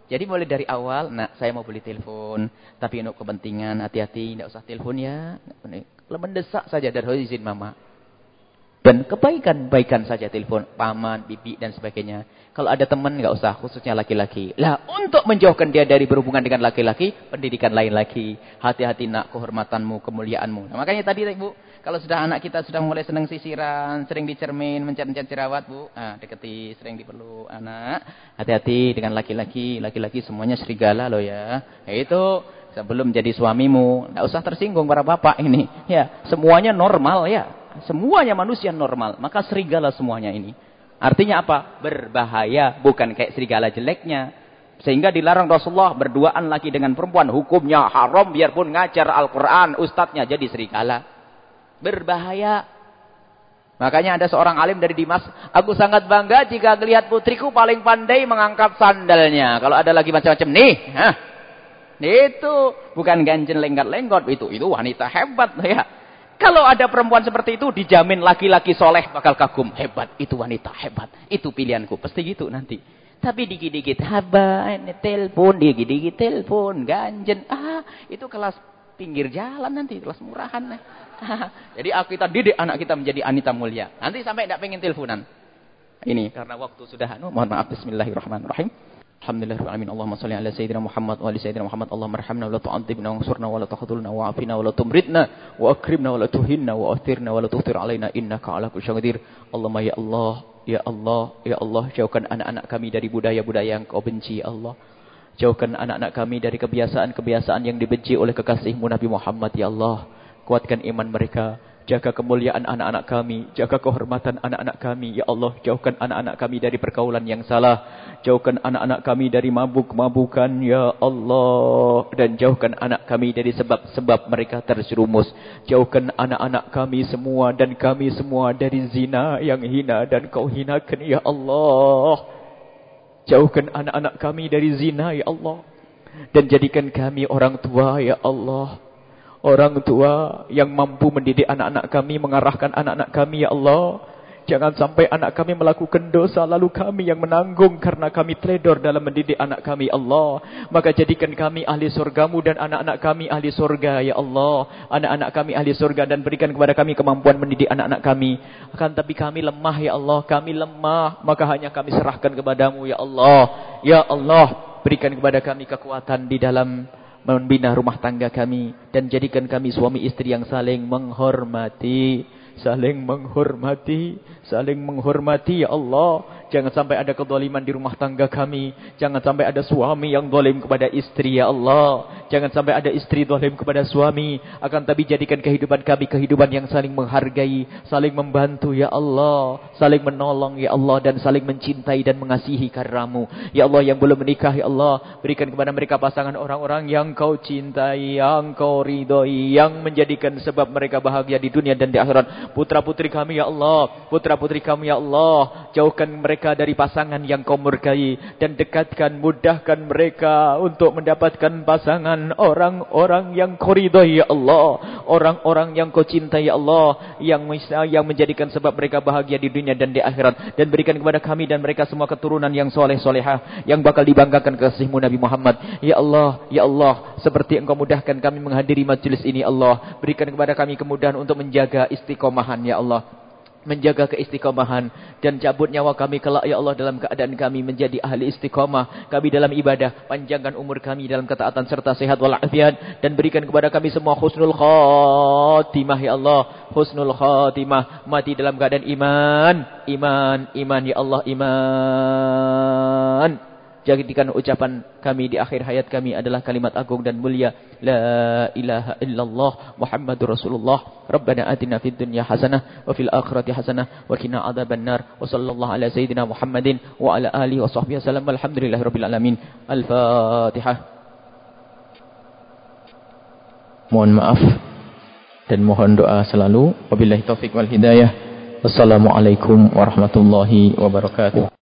Jadi mulai dari awal, nah saya mau beli telepon, tapi untuk kepentingan hati-hati, tidak usah telepon ya. Mendesak saja dari izin mama. Dan kebaikan-baikan saja telepon, paman, bibi dan sebagainya. Kalau ada teman nggak usah, khususnya laki-laki. Lah, untuk menjauhkan dia dari berhubungan dengan laki-laki, pendidikan lain lagi. Hati-hati nak kehormatanmu, kemuliaanmu. Nah, makanya tadi Ibu, kalau sudah anak kita sudah mulai senang sisiran, sering dicermin, mencet-mencet jerawat, Bu. Ah, deketi, sering diperlu anak. Hati-hati dengan laki-laki. Laki-laki semuanya serigala loh ya. Ya itu sebelum jadi suamimu, enggak usah tersinggung para bapak ini. Ya, semuanya normal ya. Semuanya manusia normal. Maka serigala semuanya ini. Artinya apa? Berbahaya, bukan kayak serigala jeleknya. Sehingga dilarang Rasulullah berduaan lagi dengan perempuan. Hukumnya haram biarpun ngajar Al-Quran. Ustadznya jadi serigala. Berbahaya. Makanya ada seorang alim dari Dimas. Aku sangat bangga jika melihat putriku paling pandai mengangkat sandalnya. Kalau ada lagi macam-macam. Nih. Hah. Itu. Bukan ganjen lenggat-lenggot. Itu itu wanita hebat. ya. Kalau ada perempuan seperti itu. Dijamin laki-laki soleh bakal kagum. Hebat. Itu wanita hebat. Itu pilihanku. Pasti gitu nanti. Tapi dikit-dikit haba, ini telepon, dikit-dikit telepon, ganjen. Ah, itu kelas pinggir jalan nanti, kelas murahan. Jadi kita didik anak kita menjadi anita mulia. Nanti sampai tidak pengen teleponan. Ini karena waktu sudah anu, mohon maaf bismillahirrahmanirrahim. Alhamdulillahirrahmanirrahim. Allahumma salli ala Sayyidina Muhammad wa ala Sayyidina Muhammad. Allahumma arhamna wa la tu'adzibna wa ansurna wa la takhudulna wa afina wa la tumritna wa akrimna wa la tuhinna wa athirna wa la tuhtir alaina innaka ala kulli syai'in Allahumma ya Allah, ya Allah, ya Allah, jauhkan anak-anak kami dari budaya-budaya yang kau benci, ya Allah. Jauhkan anak-anak kami dari kebiasaan-kebiasaan yang dibenci oleh kekasihmu Nabi Muhammad, ya Allah. Kuatkan iman mereka. Jaga kemuliaan anak-anak kami. Jaga kehormatan anak-anak kami. Ya Allah, jauhkan anak-anak kami dari pergaulan yang salah. Jauhkan anak-anak kami dari mabuk-mabukan. Ya Allah. Dan jauhkan anak kami dari sebab-sebab mereka terjerumus. Jauhkan anak-anak kami semua dan kami semua dari zina yang hina dan kau hinakan. Ya Allah. Jauhkan anak-anak kami dari zina. Ya Allah. Dan jadikan kami orang tua. Ya Allah. Orang tua yang mampu mendidik anak-anak kami, mengarahkan anak-anak kami, Ya Allah. Jangan sampai anak kami melakukan dosa, lalu kami yang menanggung karena kami teledor dalam mendidik anak kami, Allah. Maka jadikan kami ahli surgamu dan anak-anak kami ahli surga, Ya Allah. Anak-anak kami ahli surga dan berikan kepada kami kemampuan mendidik anak-anak kami. Akan tapi kami lemah, Ya Allah. Kami lemah, maka hanya kami serahkan kepadamu, Ya Allah. Ya Allah, berikan kepada kami kekuatan di dalam membina rumah tangga kami dan jadikan kami suami istri yang saling menghormati. Saling menghormati. Saling menghormati ya Allah Jangan sampai ada kezaliman di rumah tangga kami. Jangan sampai ada suami yang zalim kepada istri ya Allah. Jangan sampai ada istri zalim kepada suami. Akan tapi jadikan kehidupan kami kehidupan yang saling menghargai, saling membantu ya Allah, saling menolong ya Allah dan saling mencintai dan mengasihi karenamu. Ya Allah yang belum menikah ya Allah, berikan kepada mereka pasangan orang-orang yang kau cintai, yang kau ridhoi, yang menjadikan sebab mereka bahagia di dunia dan di akhirat. Putra-putri kami ya Allah, putra-putri kami ya Allah, jauhkan mereka mereka dari pasangan yang kau murkai dan dekatkan mudahkan mereka untuk mendapatkan pasangan orang-orang yang kau ridhai ya Allah. Orang-orang yang kau cintai ya Allah. Yang, yang menjadikan sebab mereka bahagia di dunia dan di akhirat. Dan berikan kepada kami dan mereka semua keturunan yang soleh solehah. Yang bakal dibanggakan kasihmu Nabi Muhammad. Ya Allah, Ya Allah. Seperti engkau mudahkan kami menghadiri majlis ini Allah. Berikan kepada kami kemudahan untuk menjaga istiqomahan ya Allah menjaga keistiqomahan dan cabut nyawa kami kelak ya Allah dalam keadaan kami menjadi ahli istiqomah. Kami dalam ibadah panjangkan umur kami dalam ketaatan serta sehat walafiat dan berikan kepada kami semua husnul khatimah ya Allah. Husnul khatimah. Mati dalam keadaan iman. Iman iman ya Allah iman Jadikan ucapan kami di akhir hayat kami adalah kalimat agung dan mulia. La ilaha illallah Muhammadur Rasulullah. Rabbana atina fid dunya hasanah wa fil akhirati hasanah wa qina adzabannar. Wa sallallahu ala Muhammadin wa ala alihi wa sahbihi wasallam. Alamin. Al-Fatihah. Mohon maaf dan mohon doa selalu. Wabillahi taufik wal hidayah. Wassalamualaikum warahmatullahi wabarakatuh.